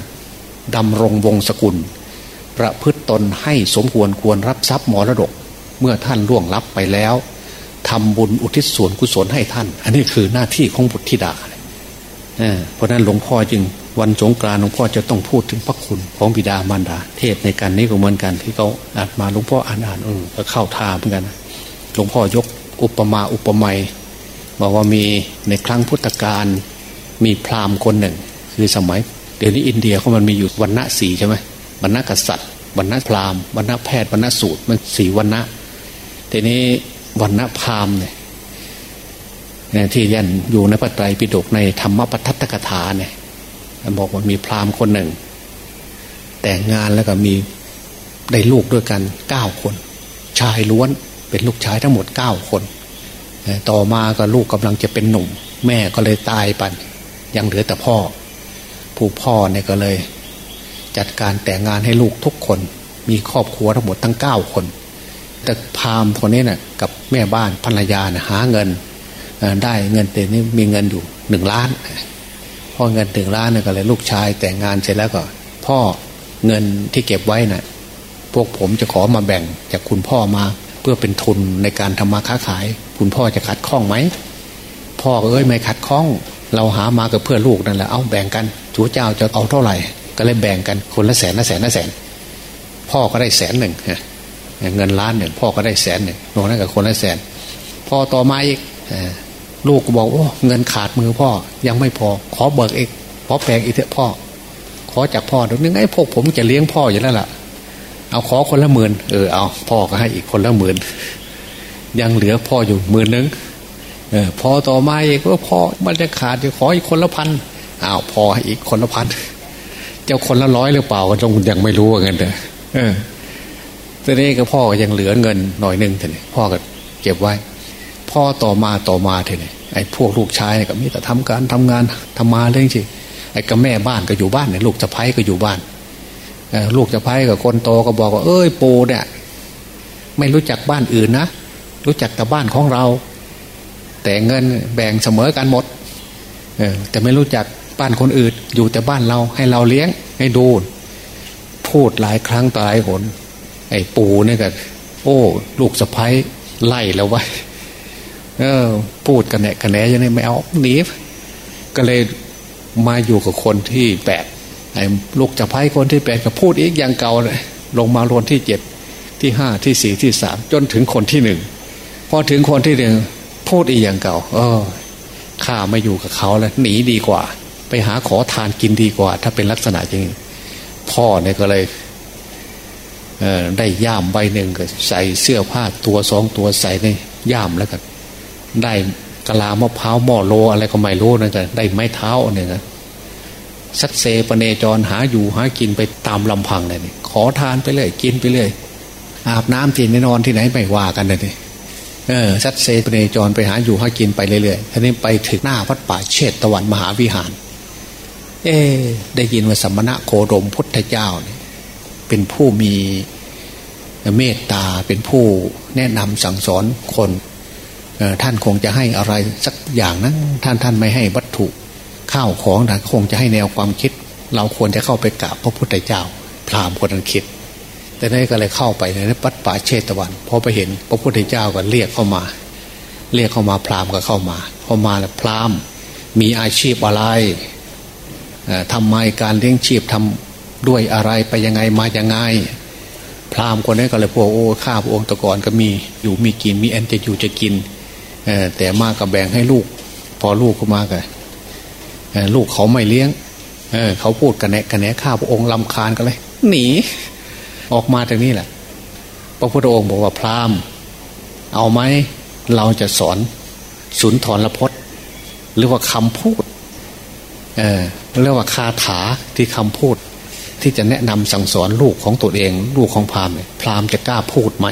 ดำรงวงศกุล ประพฤติตนให้สมควรควรรับทรัพย์มรดก เมื่อท่านล่วงลับไปแล้วทำบุญอุทิศส่วนกุศลให้ท่าน อันนี้คือหน้าที่ของบุตรธิดาเพราะนั้นหลวงพ่อจึงวันสงกรานต์หลวงพ่อจะต้องพูดถึงพระคุณของบิดามารดา เทศในการนี้ก็เหมือนกันที่เขาอ่านมาหลวงพ่ออ่านอ่านเออเข้าทาเหมือนกันหลวงพ่อยก อุปมาอุปไมยบอกว่ามีในครั้งพุทธกาลมีพราหมณ์คนหนึ่ง คือสมัย เดี๋ยวนี้อินเดียเขามันมีอยู่วันณะสีใช่ไหมวรรณะกษัตริย์วรรณะพราหมณ์วรรณะแพทย์วรรณะสูตรมันสีวรรณะทีนี้วรรณะพราหมณ์เนี่ยที่ยันอยู่ในพระไตรปิฎกในธรรมปทัตตกถาเนี่ยบอกว่ามีพราหมณ์คนหนึ่ง แต่งงานแล้วก็มีได้ลูกด้วยกันเก้าคน ชายล้วน เป็นลูกชายทั้งหมดเก้าคน ต่อมาก็ลูกกำลังจะเป็นหนุ่ม แม่ก็เลยตายไปยังเหลือแต่พ่อ ผู้พ่อเนี่ยก็เลย จัดการแต่งงานให้ลูกทุกคน มีครอบครัวทั้งหมดทั้งเก้าคน แต่พามคนนี้นะ่ะกับแม่บ้านภรรยานะหาเงินได้เงินเต็มนี้มีเงินอยู่หนึ่งล้านพอเงินหนึ่งล้านเนี่ยก็เลยลูกชายแต่งงานเสร็จแล้วก็พ่อเงินที่เก็บไว้นะ่ะ พวกผมจะขอมาแบ่งจากคุณพ่อมา เพื่อเป็นทุนในการทำมาค้าขาย คุณพ่อจะขัดข้องไหมพ่อเอ้ยไม่ขัดข้อง เราหามากับเพื่อลูกนั่นแหละเอาแบ่งกันจูเจ้าจะเอาเท่าไหร่ ก็เลยแบ่งกันคนละแสนละแสนละแสน พ่อก็ได้แสนหนึ่งเงินล้านหนึ่งพ่อก็ได้แสนหนึ่งรวมนั้นกับคนละแสนพ่อต่อมาอีกลูกก็บอกโอ้เงินขาดมือพ่อยังไม่พอ ขอเบิกอีกขอแปลงอีกเถอะพ่อ ขอจากพ่อเดี๋ยวนึงไอ้พวกผมจะเลี้ยงพ่ออยู่แล้วล่ะ เอาขอคนละหมื่นเออเอาพ่อก็ให้อีกคนละหมื่นยังเหลือพ่ออยู่หมื่นนึงเออพอต่อมาอีกว่าพ่อมันจะขาดจะขออีกคนละพันอ้าวพ่อให้อีกคนละพันเจ้าคนละร้อยหรือเปล่าก็ต้องยังไม่รู้กันเด้อเออทีนี้ก็พ่อยังเหลือเงินหน่อยนึงทีนี้พ่อก็เก็บไว้ พ่อต่อมาต่อมาทีนี้ไอ้พวกลูกชายก็มีแต่ทำการทำงานทำมาเรื่องจริงไอ้กับแม่บ้านก็อยู่บ้านเนี่ยลูกสะพ้ยก็อยู่บ้าน ลูกจะพายกับคนโตก็บอกว่า เอ้ยปูเนี่ย ไม่รู้จักบ้านอื่นนะ รู้จักแต่บ้านของเรา แต่เงินแบ่งเสมอกันหมดเออแต่ไม่รู้จักบ้านคนอื่น อยู่แต่บ้านเราให้เราเลี้ยงให้ดู พูดหลายครั้งต่อหลายหน ไอ้ปูเนี่ยก็โอ้ ลูกสะพ้ายไล่แล้ววะเออ พูดกันแหนกันแหนยังไงไม่เอาหนีก็เลยมาอยู่กับคนที่แปด ลูกจะไพ่คนที่แปดก็พูดอีกอย่างเก่าเลยลงมาลวนที่เจ็ดที่ห้าที่สี่ที่สามจนถึงคนที่หนึ่งพอถึงคนที่หนึ่งพูดอีกอย่างเก่า เออข้าไม่อยู่กับเขาแล้วหนีดีกว่า ไปหาขอทานกินดีกว่า ถ้าเป็นลักษณะอย่างพ่อเนี่ยก็เลยเออได้ย่ามใบหนึ่งก็ใส่เสื้อผ้าตัวสองตัวใส่ในย่ามแล้วก็ได้กะลามะพร้าวหม้อโลอะไรก็ไม่รู้นะกันได้ไม้เท้าเนี่ยนะ สัดเซปเนจรหาอยู่หากินไปตามลำพังเลยนี่ขอทานไปเลยกินไปเลย อาบน้ำที่นอนที่ไหนไม่ว่ากันเลยนี่เออสัดเซปเนจรไปหาอยู่หากินไปเรื่อยๆทีนี้ไปถึงหน้าวัดป่าเชตตะวันมหาวิหาร เอ ได้ยินว่าสมณะโคดมพุทธเจ้าเนี่ยเป็นผู้มีเมตตาเป็นผู้แนะนำสั่งสอนคนท่านคงจะให้อะไรสักอย่างนั้นท่านท่านไม่ให้วัต ข้าวของแต่คงจะให้แนวความคิด เราควรจะเข้าไปกราบพระพุทธเจ้า พราหมณ์คนนั้นคิด แต่นี่ก็เลยเข้าไปในปัดป่าเชตวันพอไปเห็นพระพุทธเจ้าก็เรียกเข้ามา เรียกเข้ามาพราหมณ์ก็เข้ามาพอมาแล้วพราหมณ์มีอาชีพอะไรทำไมการเลี้ยงชีพทำด้วยอะไรไปยังไงมายังไง พราหมณ์คนนี้ก็เลยพูดโอ้ข้าพระองค์ตะกอนก็มีอยู่มีกินมีแอนจะอยู่จะกินแต่มากกับแบ่งให้ลูก พอลูกเข้ามากัน ลูกเขาไม่เลี้ยงเเขาพูดกันแหนกันแหนข้าพระองค์ลำคาญกันเลย หนี ออกมาจากนี้แหละ พระพุทธองค์บอกว่าพราหมณ์ เอาไหมเราจะสอนสุนทรพจน์ หรือว่าคำพูดเออเรียกว่าคาถาที่คำพูด ที่จะแนะนำสั่งสอนลูกของตัวเอง ลูกของพราหมณ์พราหมณ์จะกล้าพูดไหม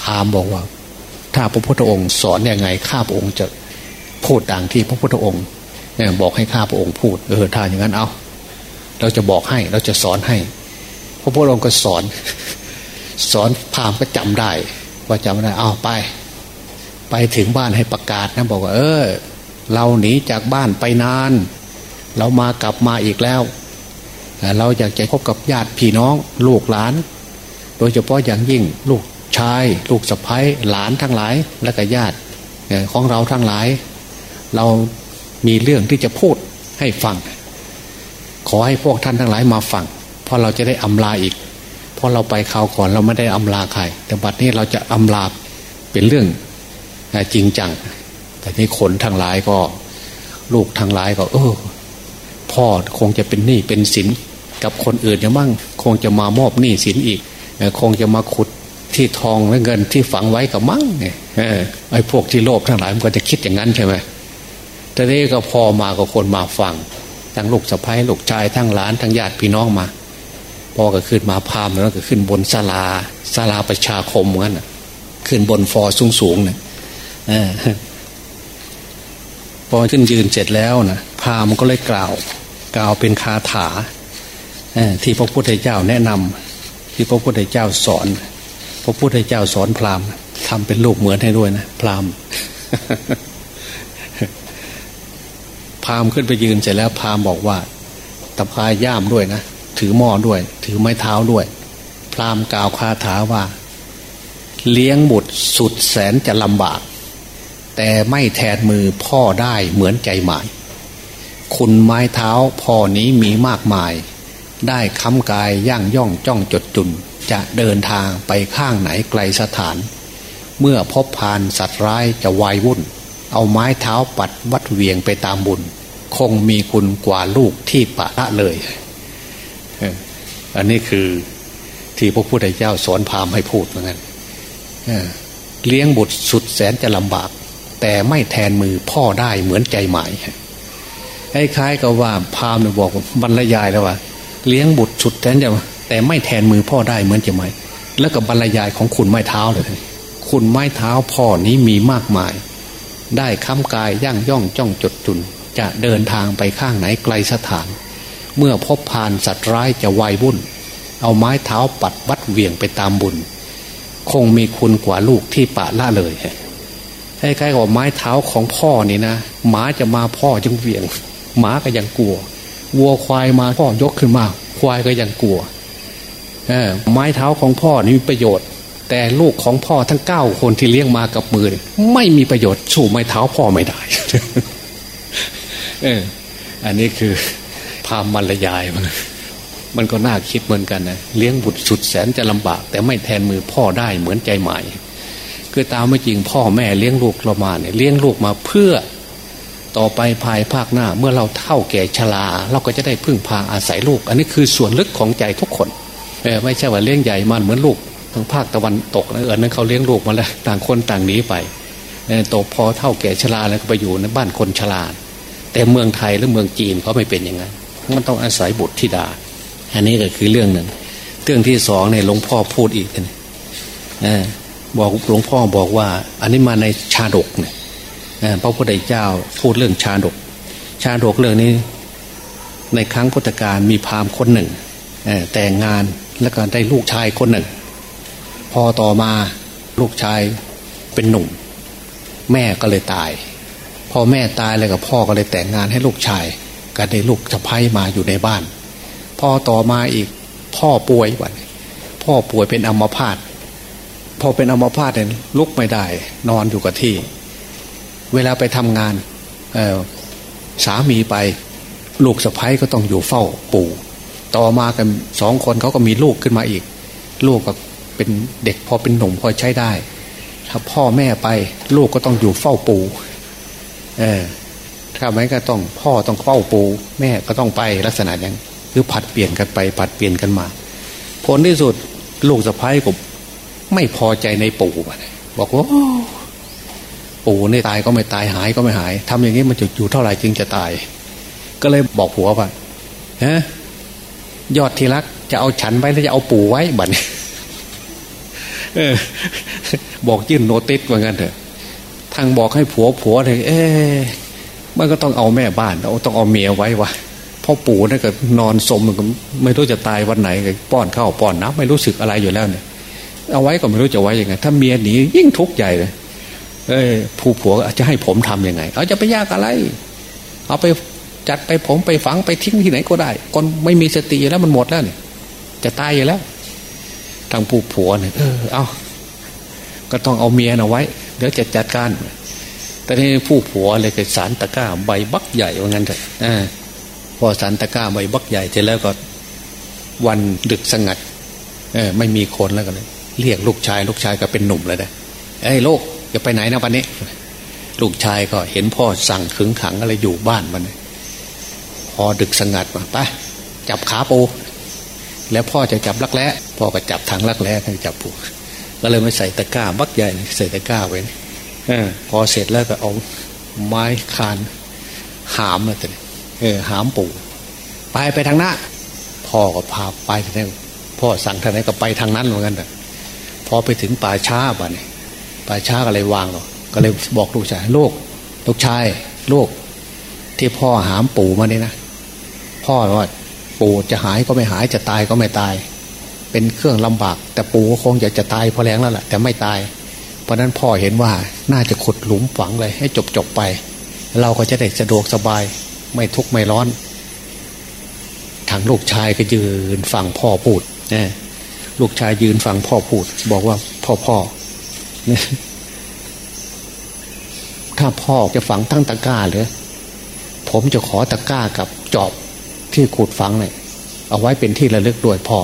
พราหมณ์บอกว่า ถ้าพระพุทธองค์สอนอยังไงข้าพระองค์จะพูดดังที่พระพุทธองค์ บอกให้ข้าพระองค์พูด เออถ้าอย่างนั้นเอา เราจะบอกให้เราจะสอนให้พระพุทธองค์ก็สอน สอนพามก็จำได้ ว่าจำได้เอาไป ไปถึงบ้านให้ประกาศนะบอกว่า เออ เราหนีจากบ้านไปนาน เรามากลับมาอีกแล้ว เราอยากจะพบกับญาติพี่น้องลูกหลาน โดยเฉพาะอย่างยิ่งลูกชาย ลูกสะพ้ยหลานทั้งหลายและก็ญาติของเราทั้งหลาย เรา มีเรื่องที่จะพูดให้ฟัง ขอให้พวกท่านทั้งหลายมาฟังเพราะเราจะได้อำลาอีก เพราะเราไปคราวก่อนเราไม่ได้อำลาใคร แต่บัดนี้เราจะอำลาเป็นเรื่องจริงจัง แต่นี้คนทั้งหลายก็ ลูกทั้งหลายก็ เออพ่อคงจะเป็นหนี้เป็นสินกับคนอื่นจะมั่งคงจะมามอบหนี้สินอีกคงจะมาขุดที่ทองและเงินที่ฝังไว้กับมั่งเนี่ยไอ้พวกที่โลภทั้งหลายมันก็จะคิดอย่างนั้นใช่ไหม ต่นี้ก็พอมากับคนมาฟัง ทั้งลูกสะพ้ายลูกชายทั้งหลานทั้งญาติพี่น้องมาพอก็ขึ้นมาพามแล้วก็ขึ้นบนศาลาศาลาประชาคมงั้นขึ้นบนฟอสูงสูงเนี่ยพอขึ้นยืนเสร็จแล้วนะพามก็เลยกล่าว กล่าวเป็นคาถาที่พระพุทธเจ้าแนะนำที่พระพุทธเจ้าสอน พระพุทธเจ้าสอนพราหมณ์ทำเป็นลูกเหมือนให้ด้วยนะพราหมณ์ พามขึ้นไปยืนเสร็จแล้วพามบอกว่าตะพายย่ามด้วยนะถือหม้อด้วย ถือไม้เท้าด้วย พรามกล่าวคาถาว่า เลี้ยงบุตรสุดแสนจะลำบาก แต่ไม่แทนมือพ่อได้เหมือนใจหมาย คุณไม้เท้าพ่อนี้มีมากมาย ได้ค้ำกายย่างย่องจ้องจดจุน จะเดินทางไปข้างไหนไกลสถาน เมื่อพบพานสัตว์ร้ายจะวายวุ่น เอาไม้เท้าปัดวัดเวียงไปตามบุญ คงมีคุณกว่าลูกที่ปะละเลย อันนี้คือที่พระพุทธเจ้าสอนพามให้พูดเหมือนกันเลี้ยงบุตรสุดแสนจะลำบาก แต่ไม่แทนมือพ่อได้เหมือนใจหมายคล้ายๆกับว่าพามเนี่ยบอกบรรยายแล้วว่า เลี้ยงบุตรสุดแสนจะแต่ไม่แทนมือพ่อได้เหมือนใจะไหมแล้วกับบรรยายของคุณไม้เท้าเลยคุณไม้เท้าพ่อนี้มีมากมาย ได้ค้ำกายย่างย่องจ้องจดจุน จะเดินทางไปข้างไหนไกลสถาน เมื่อพบพานสัตว์ร้ายจะวายวุ่น เอาไม้เท้าปัดวัดเวียงไปตามบุญ คงมีคุณกว่าลูกที่ปะละเลยคล้ๆกับไม้เท้าของพ่อนี่นะหมาจะมาพ่อจึงเวียง หมาก็ยังกลัว วัวควายมาพ่อยกขึ้นมา ควายก็ยังกลัวออไม้เท้าของพ่อนี่มีประโยชน์ แต่ลูกของพ่อทั้งเก้าคนที่เลี้ยงมากับมือ ไม่มีประโยชน์ สู้ไม้เท้าพ่อไม่ได้ เออ อันนี้คือพามรรยายมันมันก็น่าคิดเหมือนกันนะเลี้ยงบุตรสุดแสนจะลำบาก แต่ไม่แทนมือพ่อได้เหมือนใจหมายคือตามไม่จริงพ่อแม่เลี้ยงลูกเรามาเนี่ยเลี้ยงลูกมาเพื่อต่อไปภายภาคหน้า เมื่อเราเท่าแก่ชราเราก็จะได้พึ่งพาอาศัยลูก อันนี้คือส่วนลึกของใจทุกคนเออไม่ใช่ว่าเลี้ยงใหญ่มันเหมือนลูกทางภาคตะวันตกนะเออนั้นเขาเลี้ยงลูกมาแล้วต่างคนต่างหนีไปโตพอเท่าแก่ชราแล้วก็ไปอยู่ในบ้านคนชรา แต่เมืองไทยหรือเมืองจีนเขาไม่เป็นอย่างนั้นมันต้องอาศัยบุตรธิดา อันนี้ก็คือเรื่องหนึ่ง เรื่องที่สองเนี่ยหลวงพ่อพูดอีกนะบอกหลวงพ่อบอกว่า อันนี้มาในชาดกเนี่ยพระพุทธเจ้าพูดเรื่องชาดก ชาดกเรื่องนี้ ในครั้งพุทธกาลมีพราหมณ์คนหนึ่งแต่งงานแล้วก็ได้ลูกชายคนหนึ่ง พอต่อมาลูกชายเป็นหนุ่ม แม่ก็เลยตาย พ่อแม่ตายเลยกับพ่อก็เลยแต่งงานให้ลูกชาย ก็ได้ลูกสะพ้ยมาอยู่ในบ้าน พ่อต่อมาอีกพ่อป่วยวันพ่อป่วยเป็นอัมพาตพอเป็นอัมพาตเนี่ยลุกไม่ได้ นอนอยู่กับที่ เวลาไปทำงานสามีไป ลูกสะพ้ยก็ต้องอยู่เฝ้าปู่ ต่อมากันสองคนเขาก็มีลูกขึ้นมาอีก ลูกก็เป็นเด็กพอเป็นหนุ่มพอใช้ได้ ถ้าพ่อแม่ไปลูกก็ต้องอยู่เฝ้าปู่ เออถ้าไม่ก็ต้องพ่อต้องเฝ้าปู่แม่ก็ต้องไปลักษณะอย่างคือผัดเปลี่ยนกันไปผัดเปลี่ยนกันมา ผลที่สุดลูกสะพ้ายก็ไม่พอใจในปู่บอกว่าปู่นี่ตายก็ไม่ตายหายก็ไม่หายทำอย่างนี้มันจะอยู่เท่าไหร่จึงจะตาย ก็เลยบอกผัวว่าฮะยอดทีรักจะเอาฉันไว้หรือจะเอาปู่ไว้บัดนี้บอกยื่นโนติสว่างั้นเถอะ ทางบอกให้ผัวผัวเลยเอ๊มันก็ต้องเอาแม่บ้านเอาต้องเอาเมียไว้วะพ่อปู่นั่ก็นอนสมมันก็ไม่รู้จะตายวันไหนป้อนข้าวป้อนน้ำไม่รู้สึกอะไรอยู่แล้วเนี่ย เอาไว้ก็ไม่รู้จะไว้ยังไง ถ้าเมียหนียิ่งทุกข์ใหญ่เลยเอ้ผู้ผัวจะให้ผมทํำยังไง เอาจะไปยากอะไร เอาไปจัดไปผมไปฝังไปทิ้งที่ไหนก็ได้คนไม่มีสติแล้วมันหมดแล้วเนี่ยจะตายอยู่แล้ว ทางผู้ผัวเนี่ยเออเอาก็ต้องเอาเมียเอาไว้ เดี๋ยวจะจัดการแต่นี่ผู้ผัวเลยก็สารตะก้าใบบักใหญ่ว่างั้นเถอะพอสันตะก้าใบบักใหญ่เสร็จแล้วก็วันดึกสงัด เออ ไม่มีคนแล้วก็เลย เรียกลูกชาย ลูกชายก็เป็นหนุ่มเลยนะเอ้ยลูกจะไปไหนนะวันนี้ ลูกชายก็เห็นพ่อสั่งขึงขังอะไรอยู่บ้านมันพอดึกสงัดมาไปจับขาปู แล้วพ่อจะจับลักแร้พ่อก็จับทางลักแร้ให้จับปู ก็เลยไม่ใส่ตะกร้าบักใหญ่ใส่ตะกร้าไว้พอเสร็จแล้วก็เอาไม้คานหามมาแต่เออหามปู่ไปไปทางหน้าพ่อก็พาไปทางนั้นพ่อสั่งทางไหนก็ไปทางนั้นเหมือนกันแต่พอไปถึงป่าช้าบ่เนี่ป่าช้าก็เลยวางหรอก็เลยบอกลูกชายลูกลูกชายลูกที่พ่อหามปู่มาเนี่ยนะพ่อว่าปู่จะหายก็ไม่หายจะตายก็ไม่ตาย เป็นเครื่องลำบาก แต่ปู่ก็คงจะจะตายพอแรงแล้วแหละแต่ไม่ตาย เพราะนั้นพ่อเห็นว่าน่าจะขุดหลุมฝังเลย ให้จบจบไป เราก็จะได้สะดวกสบาย ไม่ทุกข์ไม่ร้อน ทางลูกชายก็ยืนฟังพ่อพูดนะลูกชายยืนฟังพ่อพูด บอกว่าพ่อพ่อถ้าพ่อจะฝังตั้งตะกร้าเลยผมจะขอตะกร้ากับจอบที่ขุดฝังเนี่ยเอาไว้เป็นที่ระลึกด้วยพ่อ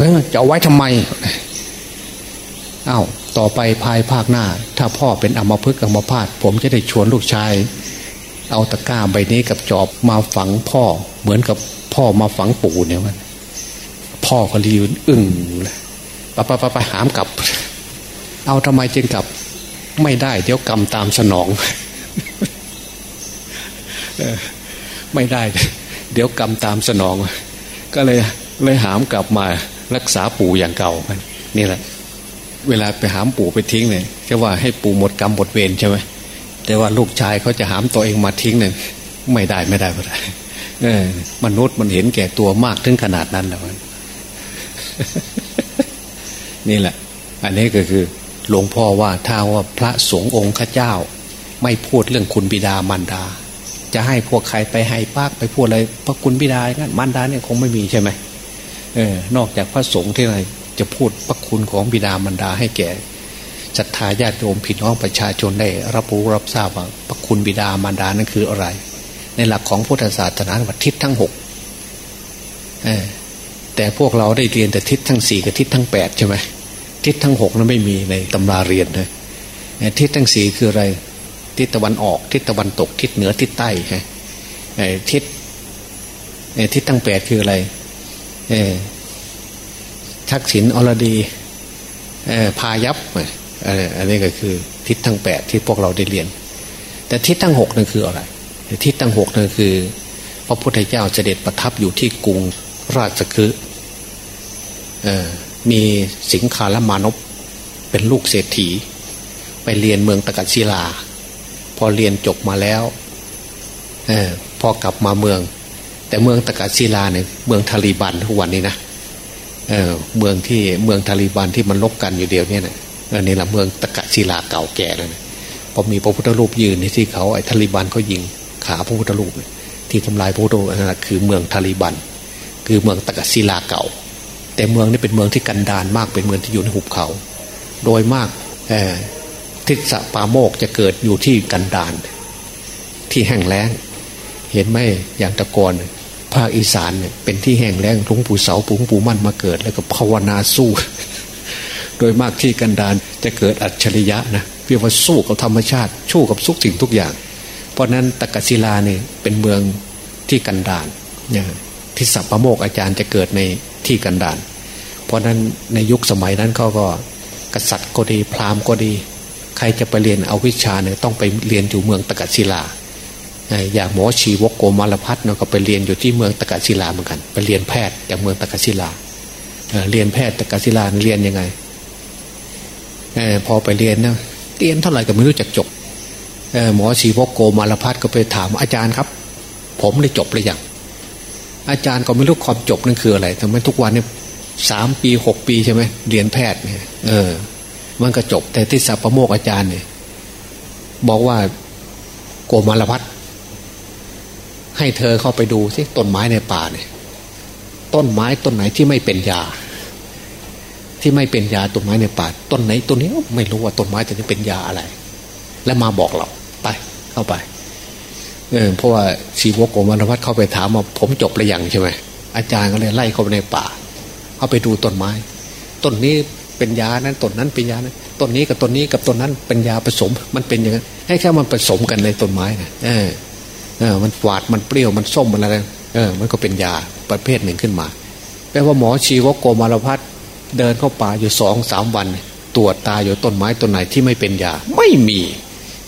เออจะเอาไว้ทำไมอา้าวต่อไปภายภาคหน้า ถ้าพ่อเป็นอมพึกอมพาตผมจะได้ชวนลูกชาย เอาตะกร้าใบนี้กับจอบมาฝังพ่อ เหมือนกับพ่อมาฝังปู่เนี่ยมัน พ่อก็รีวอึ้งเลยปะปะปะปะหามกลับ เอาทำไมจึงกลับ ไม่ได้ เดี๋ยวกรรมตามสนองไม่ได้ เดี๋ยวกรรมตามสนอง ก็เลยเลยหามกลับมา รักษาปู่อย่างเก่านี่แหละ เวลาไปหามปู่ไปทิ้งเนี่ยจะว่าให้ปู่หมดกรรมหมดเวรใช่ไหมแต่ว่าลูกชายเขาจะหามตัวเองมาทิ้งเนี่ยไม่ได้ไม่ได้ไม่ได้เออมนุษย์มันเห็นแก่ตัวมากถึงขนาดนั้นแล้วนี่แหละ อันนี้ก็คือ หลวงพ่อว่าถ้าว่าพระสงฆ์องค์ข้าเจ้า ไม่พูดเรื่องคุณบิดามารดา จะให้พวกใครไปให้ปากไปพูดอะไรพระคุณบิดางั้นมารดาเนี่ยคงไม่มีใช่ไหม นอกจากพระสงฆ์ที่ไรจะพูดพระคุณของบิดามารดาให้แก่ศรัทธาญาติโยมพี่น้องประชาชนได้ รับรู้รับทราบว่าพระคุณบิดามารดานั่นคืออะไร ในหลักของพุทธศาสนาวัทิศทั้งหกแต่พวกเราได้เรียนแต่ทิศทั้งสี่กับทิศทั้งแปดใช่ไหมทิศทั้งหกนั้นไม่มีในตำราเรียนเลยทิศทั้งสี่คืออะไร ทิศตะวันออก ทิศตะวันตก ทิศเหนือทิศใต้ฮะทิศทิศทั้งแปดคืออะไร ทักษิณอรดีพายับอันนี้ก็คือทิศทั้งแปดที่พวกเราได้เรียน แต่ทิศทั้งหกนั่นคืออะไร ทิศทั้งหกนั่นคือ พระพุทธเจ้าเสด็จประทับอยู่ที่กรุงราชคฤห์มีสิงคาลมานพเป็นลูกเศรษฐี ไปเรียนเมืองตะกัศิลา พอเรียนจบมาแล้วอพอกลับมาเมือง แต่เมืองตะกัศิลาเนี่ยเมืองทาลีบันทุกวันนี้นะเออเมืองที่เมืองทาลีบันที่มันลบกันอยู่เดียวเนี่ยนะนี่แหละเมืองตะกัศิลาเก่าแก่แล้วนะพอมีพระพุทธรูปยืนในที่เขาไอ้ทาลีบันเขายิงขาพระพุทธรูปที่ทำลายพระพุทธรูปนั่นคือเมืองทาลีบัน คือเมืองตะกัศิลาเก่า แต่เมืองนี้เป็นเมืองที่กันดานมากเป็นเมืองที่อยู่ในหุบเขา โดยมากทิศปาโมกจะเกิดอยู่ที่กันดานที่แห้งแล้ง เห็นไหมอย่างตะกอน ภาคอีสานเนี่ยเป็นที่แห้งแล้งทุงปู่เสาปุงปู่มั่นมาเกิด แล้วก็ภาวนาสู้ โดยมากที่กันดานจะเกิดอัจฉริยะนะเรียกว่าสู้กับธรรมชาติสู้กับทุกสิ่งทุกอย่าง เพราะนั้นตะกศิลาเนี่ยเป็นเมืองที่กันดานเนี่ยทิศปาโมกอาจารย์จะเกิดในที่กันดาน เพราะนั้นในยุคสมัยนั้นเขาก็กษัตริย์ก็ดีพราหมณ์ก็ดี ใครจะไปเรียนเอาวิชาเนี่ยต้องไปเรียนอยู่เมืองตะกัศิลา อย่างหมอชีวกโกมารพัฒน์เนาะก็ไปเรียนอยู่ที่เมืองตะกัศิลาเหมือนกัน ไปเรียนแพทย์จากเมืองตะกัศิลาเรียนแพทย์ตะกัศิลาเรียนยังไงพอไปเรียนนะเรียนเท่าไหร่ก็ไม่รู้จักจบหมอชีวกโกมารพัฒน์ก็ไปถามอาจารย์ครับ ผมได้จบหรือยังอาจารย์ก็ไม่รู้ความจบนั่นคืออะไรทำไมทุกวันเนี่ยสามปีหกปีใช่ไหมเรียนแพทย์เนี่ยเออ มันก็จบแต่ที่สัพพโมกอาจารย์เนี่ยบอกว่าโกมารพัฒน์ ให้เธอเข้าไปดูสิต้นไม้ในป่าเนี่ยต้นไม้ต้นไหนที่ไม่เป็นยา ที่ไม่เป็นยาต้นไม้ในป่า ต้นไหนต้นนี้ไม่รู้ว่าต้นไม้ตัวนี้เป็นยาอะไร แล้วมาบอกเราไปเข้าไปเออเพราะว่าชีวกโกมารพัฒเข้าไปถามว่าผมจบหรือยังใช่ไหมอาจารย์ก็เลยไล่เข้าไปในป่าเอาไปดูต้นไม้ ต้นนี้เป็นยานั้นต้นนั้นเป็นยานั้นต้นนี้กับต้นนี้กับต้นนั้นเป็นยาผสม มันเป็นอย่างนั้นให้แค่มันผสมกันในต้นไม้นะเออ เออมันหวานมันเปรี้ยวมันส้มมันอะไรเออ มันก็เป็นยาประเภทหนึ่งขึ้นมาแปลว่าหมอชีวโกมารพัฒเดินเข้าป่าอยู่สองสามวัน ตรวจตาอยู่ต้นไม้ต้นไหนที่ไม่เป็นยา ไม่มี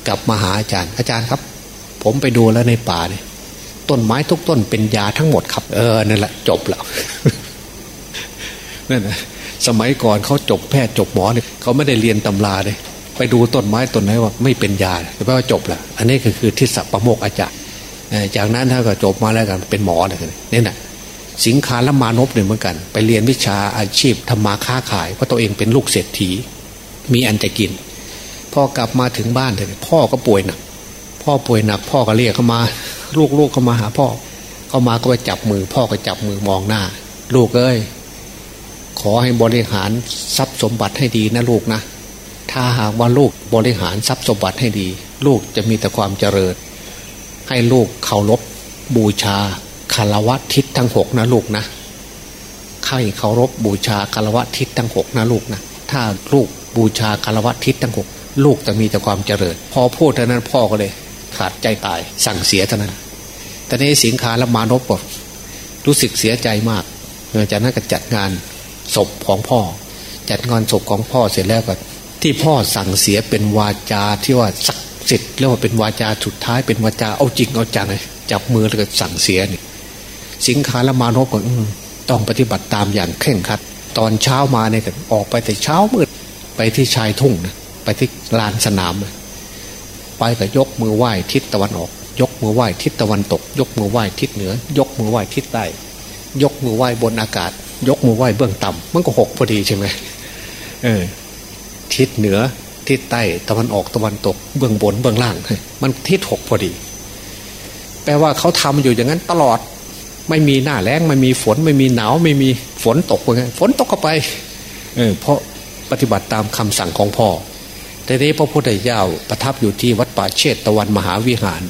กลับมาหาอาจารย์ อาจารย์ครับ ผมไปดูแล้วในป่าเนี่ยต้นไม้ทุกต้นเป็นยาทั้งหมดครับ เออนั่นแหละจบแล้วนั่นนะสมัยก่อนเขาจบแพทย์จบหมอเนี่ยเขาไม่ได้เรียนตำราเลยไปดูต้นไม้ต้นไหนว่าไม่เป็นยาแปลว่าจบละอันนี้คือคือทิศประโมกอาจารย์ จากนั้นถ้าก็จบมาแล้วกันเป็นหมอเลยนี่นะสิงคาละมานพเนี่ยเหมือนกัน ไปเรียนวิชาอาชีพทำมาค้าขายเพราะตัวเองเป็นลูกเศรษฐี มีอันจะกินพอกลับมาถึงบ้านเลยพ่อก็ป่วยหนัก พ่อป่วยหนัก พ่อก็เรียกเข้ามา ลูกๆเข้ามาหาพ่อ เข้ามาก็ไปจับมือ พ่อก็จับมือมองหน้า ลูกเอ้ยขอให้บริหารทรัพย์สมบัติให้ดีนะลูกนะ ถ้าหากว่าลูกบริหารทรัพย์สมบัติให้ดี ลูกจะมีแต่ความเจริญ ให้ลูกเคารพบูชาคารวะทิศทั้งหกนะลูกนะให้เคารพบูชาคารวะทิศทั้งหกนะลูกนะถ้าลูกบูชาคารวะทิศทั้งหกลูกจะมีแต่ความเจริญ พอพูดเท่านั้นพ่อก็เลย ขาดใจตายสั่งเสียเท่านั้นแต่ในสิงคาและมานพก็รู้สึกเสียใจมากจากนั้นก็จัดงานศพของพ่อ จัดงานศพของพ่อเสร็จแล้วก็ที่พ่อสั่งเสียเป็นวาจาที่ว่าศัก สิทธิ์เรียกว่าเป็นวาจาสุดท้ายเป็นวาจาเอาจริงเอาจังเลยจับมือแล้วก็สั่งเสียนี่สิงคาละมานพก็ต้องปฏิบัติตามอย่างเคร่งครัด ตอนเช้ามาเนี่ยออกไปแต่เช้ามืดไปที่ชายทุ่งนะไปที่ลานสนาม ไปก็ยกมือไหว้ทิศตะวันออก ยกมือไหว้ทิศตะวันตก ยกมือไหว้ทิศเหนือ ยกมือไหว้ทิศใต้ยกมือไหว้บนอากาศ ยกมือไหว้เบื้องต่ำมันก็หกพอดีใช่ไหมเออทิศเหนือ ทิศใต้ตะวันออกตะวันตกเบื้องบนเบื้องล่าง มันทิศหกพอดี แปลว่าเขาทำอยู่อย่างนั้นตลอด ไม่มีหน้าแล้งไม่มีฝนไม่มีหนาวไม่มีฝนตกไปฝนตกก็ไปเออเพราะปฏิบัติตามคำสั่งของพ่อแต่นี้พระพุทธเจ้าประทับอยู่ที่วัดป่าเชตตะวันมหาวิหาร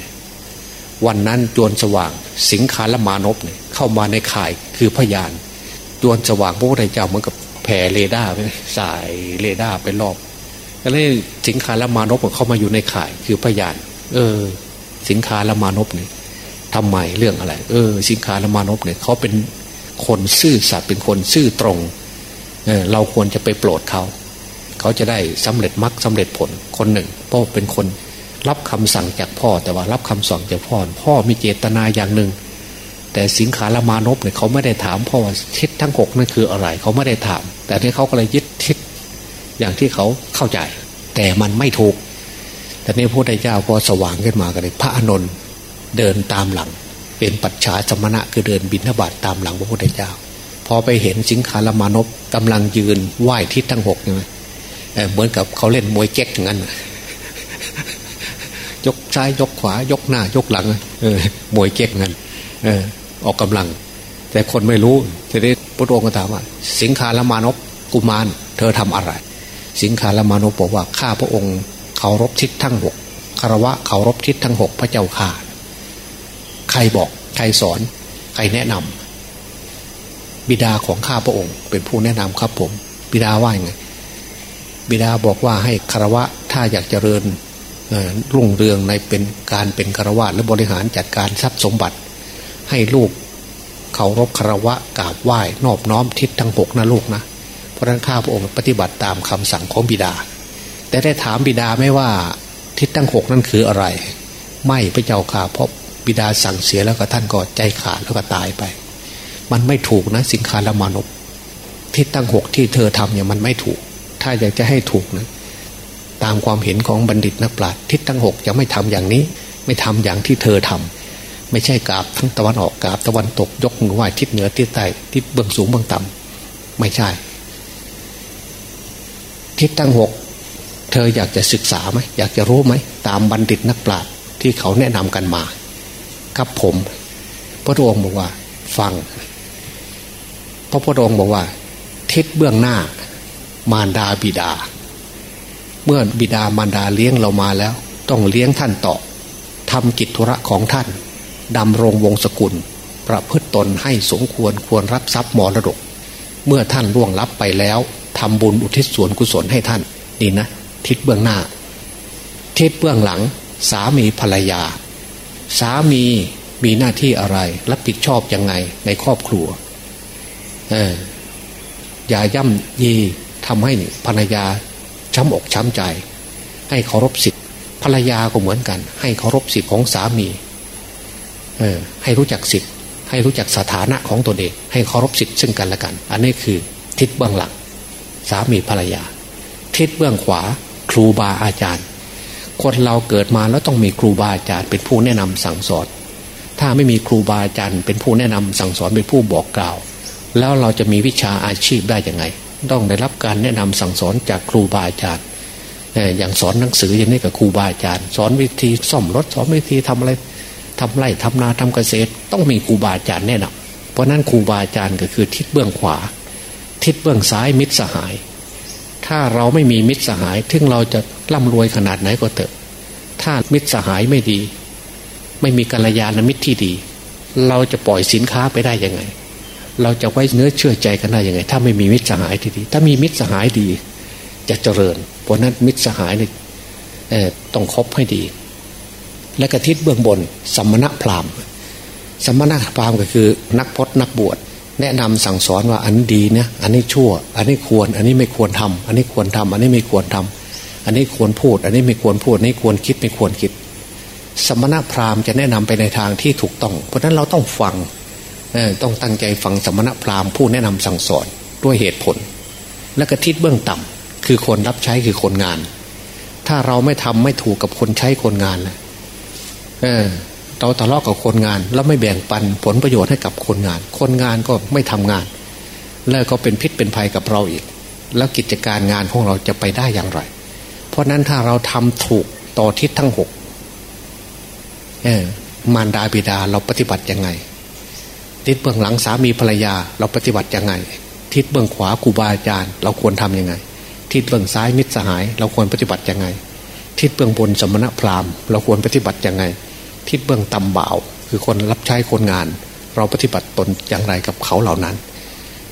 วันนั้นจวนสว่างสิงคารมานพเนี่ยเข้ามาในข่ายคือพยานจวนสว่างพระพุทธเจ้าเหมือนกับแผ่เรดาร์ไปสายเรดาร์ไปรอบ ก็เลยสิงคารมานพเข้ามาอยู่ในข่ายคือพยาน เออ สิงคารมานพเนี่ยทำไมเรื่องอะไร เออ สิงคารมานพเนี่ยเขาเป็นคนซื่อสัตย์เป็นคนซื่อตรงเออเราควรจะไปโปรดเขา เขาจะได้สำเร็จมรรคสาเร็จผลคนหนึ่งเพ่อเป็นคนรับคำสั่งจากพ่อ แต่ว่ารับคำสั่งจากพ่อ พ่อมีเจตนาอย่างหนึ่ง แต่สิงขารมานพเนี่ยเขาไม่ได้ถามพ่อว่าทิศทั้งหกนั่นคืออะไร เขาไม่ได้ถาม แต่ที่เขาก็เลยยึดทิศ อย่างที่เขาเข้าใจ แต่มันไม่ถูกแต่ในพระพุทธเจ้าพอสว่างขึ้นมาก็เลยพระอนุนเดินตามหลัง เป็นปัจฉาสมณะคือเดินบินทบาทตามหลังพระพุทธเจ้า พอไปเห็นสิงขารมานพกำลังยืนไหว้ทิศทั้งหกใช่ไหมเหมือนกับเขาเล่นมวยเก๊กอย่างนั้นยกซ้ายยกขวายกหน้ายกหลังเออมวยเก๊กงั้นเออออกกำลัง แต่คนไม่รู้ทีนี้พระองค์ก็ถามว่า สิงคารมานพกุมาร เธอทำอะไร สิงคารมานพบอกว่าข้าพระองค์เคารพทิศทั้งหกคารวะเคารพทิศทั้งหกพระเจ้าข่าใครบอกใครสอน ใครแนะนำบิดาของข้าพระองค์ เป็นผู้แนะนำครับผม บิดาว่าอย่างไงบิดาบอกว่าให้คารวะถ้าอยากจเจริญรุ่งเรืองในเป็นการเป็นคารวะและบริหารจัดการทรัพย์สมบัติ ให้ลูกเคารพคารวะกราบไหว้นอบน้อมทิศทั้งหกนะลูกนะ ราะนั้นข้าพระองค์ปฏิบัติตามคำสั่งของบิดา แต่ได้ถามบิดาไม่ว่าทิศทั้งหกนั้นคืออะไร ไม่พระเจ้าข่าเพราะบิดาสั่งเสียแล้วก็ท่านก็ใจขาดแล้วก็ตายไป มันไม่ถูกนะสิงคารมานพทิศทั้งหกที่เธอทำเนี่ยมันไม่ถูก ถ้าอยากจะให้ถูกนะตามความเห็นของบัณฑิตนักปราชญ์ทิศทั้งหกจะไม่ทำอย่างนี้ ไม่ทำอย่างที่เธอทำไม่ใช่กราบทั้งตะวันออกกราบตะวันตกยกมือไหว้ทิศเหนือทิศใต้ทิศเบื้องสูงเบื้องต่ำไม่ใช่ ทิศทั้งหกเธออยากจะศึกษาไหมอยากจะรู้ไหมตามบัณฑิตนักปราชญ์ที่เขาแนะนำกันมา ครับผมพระองค์บอกว่า ฟังพระพุทธองค์บอกว่า ทิศเบื้องหน้า มารดาบิดา เมื่อบิดามารดาเลี้ยงเรามาแล้ว ต้องเลี้ยงท่านต่อทำกิจธุระของท่านดำรงวงศกุล ประพฤตตนให้สมควรควรรับทรัพย์มรดก เมื่อท่านล่วงลับไปแล้ว ทำบุญอุทิศส่วนกุศลให้ท่าน นี่นะทิศเบื้องหน้า ทิศเบื้องหลัง สามีภรรยา สามีมีหน้าที่อะไร รับผิดชอบยังไงในครอบครัวเอออย่าย่ำยีทำให้ภรรยาช้ำอกช้ำใจ ให้เคารพสิทธิภรรยาก็เหมือนกัน ให้เคารพสิทธิของสามีเออให้รู้จักสิทธิให้รู้จักสถานะของตัวเองให้เคารพสิทธิซึ่งกันและกัน อันนี้คือทิศเบื้องหลัง สามีภรรยา ทิศเบื้องขวา ครูบาอาจารย์ คนเราเกิดมาแล้วต้องมีครูบาอาจารย์เป็นผู้แนะนำสั่งสอน ถ้าไม่มีครูบาอาจารย์ เป็นผู้แนะนำสั่งสอนเป็นผู้บอกกล่าว แล้วเราจะมีวิชาอาชีพได้ยังไง ต้องได้รับการแนะนำสั่งสอนจากครูบาอาจารย์อย่างสอนหนังสืออย่างนี้กับครูบาอาจารย์ สอนวิธีซ่อมรถสอนวิธีทำอะไรทำไร่ทำนาทำเกษตร ต้องมีครูบาอาจารย์แนะนำเพราะนั้นครูบาอาจารย์ก็คือทิศเบื้องขวา ทิศเบื้องซ้ายมิตรสหาย ถ้าเราไม่มีมิตรสหาย ถึงเราจะร่ำรวยขนาดไหนก็เถอะ ถ้ามิตรสหายไม่ดี ไม่มีกัลยาณมิตรที่ดี เราจะปล่อยสินค้าไปได้ยังไง เราจะไว้เนื้อเชื่อใจกันได้ยังไง ถ้าไม่มีมิตรสหายที่ดี ถ้ามีมิตรสหายดี จะเจริญ เพราะนั้นมิตรสหายเนี่ยต้องคบให้ดี และกระทิศเบื้องบน สมณะพราหมณ์สมณะพราหมณ์ก็คือนักพจนักบวช แนะนำสั่งสอนว่าอันดีนะอันนี้ชั่ว อันนี้ควร อันนี้ไม่ควรทำอันนี้ควรทำอันนี้ไม่ควรทำอันนี้ควรพูด อันนี้ไม่ควรพูดอันนี้ควรคิดไม่ควรคิด สมณพราหมณ์จะแนะนำไปในทางที่ถูกต้อง เพราะนั้นเราต้องฟังต้องตั้งใจฟังสมณพราหมณ์ผู้แนะนำสั่งสอนด้วยเหตุผล และกระทิศเบื้องต่ำคือคนรับใช้คือคนงาน ถ้าเราไม่ทำไม่ถูกกับคนใช้คนงานเลย เออเราทะเลาะกับคนงาน แล้วไม่แบ่งปันผลประโยชน์ให้กับคนงาน คนงานก็ไม่ทำงาน แล้วก็เป็นพิษเป็นภัยกับเราอีก แล้วกิจการงานของเราจะไปได้อย่างไร เพราะนั้นถ้าเราทำถูกต่อทิศทั้งหกเออมารดาบิดาเราปฏิบัติยังไง ทิศเบื้องหลังสามีภรรยาเราปฏิบัติยังไง ทิศเบื้องขวาครูบาอาจารย์ เราควรทํำยังไง ทิศเบื้องซ้ายมิตรสหาย เราควรปฏิบัติยังไง ทิศเบื้องบนสมณพราหมณ์เราควรปฏิบัติยังไง ทิศเบื้องต่ำบ่าว คือคนรับใช้คนงาน เราปฏิบัติตนอย่างไรกับเขาเหล่านั้น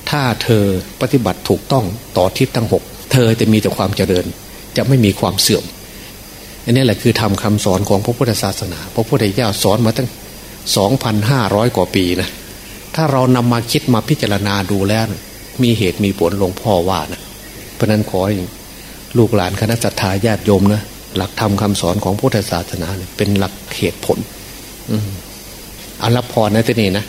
ถ้าเธอปฏิบัติถูกต้องต่อทิศทั้งหกเธอจะมีแต่ความเจริญ จะไม่มีความเสื่อมอันนี้แหละคือทำคำสอนของพระพุทธศาสนา พระพุทธเจ้าสอนมาตั้งสองพันห้าร้อยกว่าปีนะถ้าเรานำมาคิดมาพิจารณาดูแล้วนะมีเหตุมีผลหลวงพ่อว่านะเพราะนั้นขอลูกหลานคณะสัตยาญาติโยมนะ หลักธรรมคาสอนของพุทธศาสนาเป็นหลักเหตุผลอันรับพรนะที่นี่นะ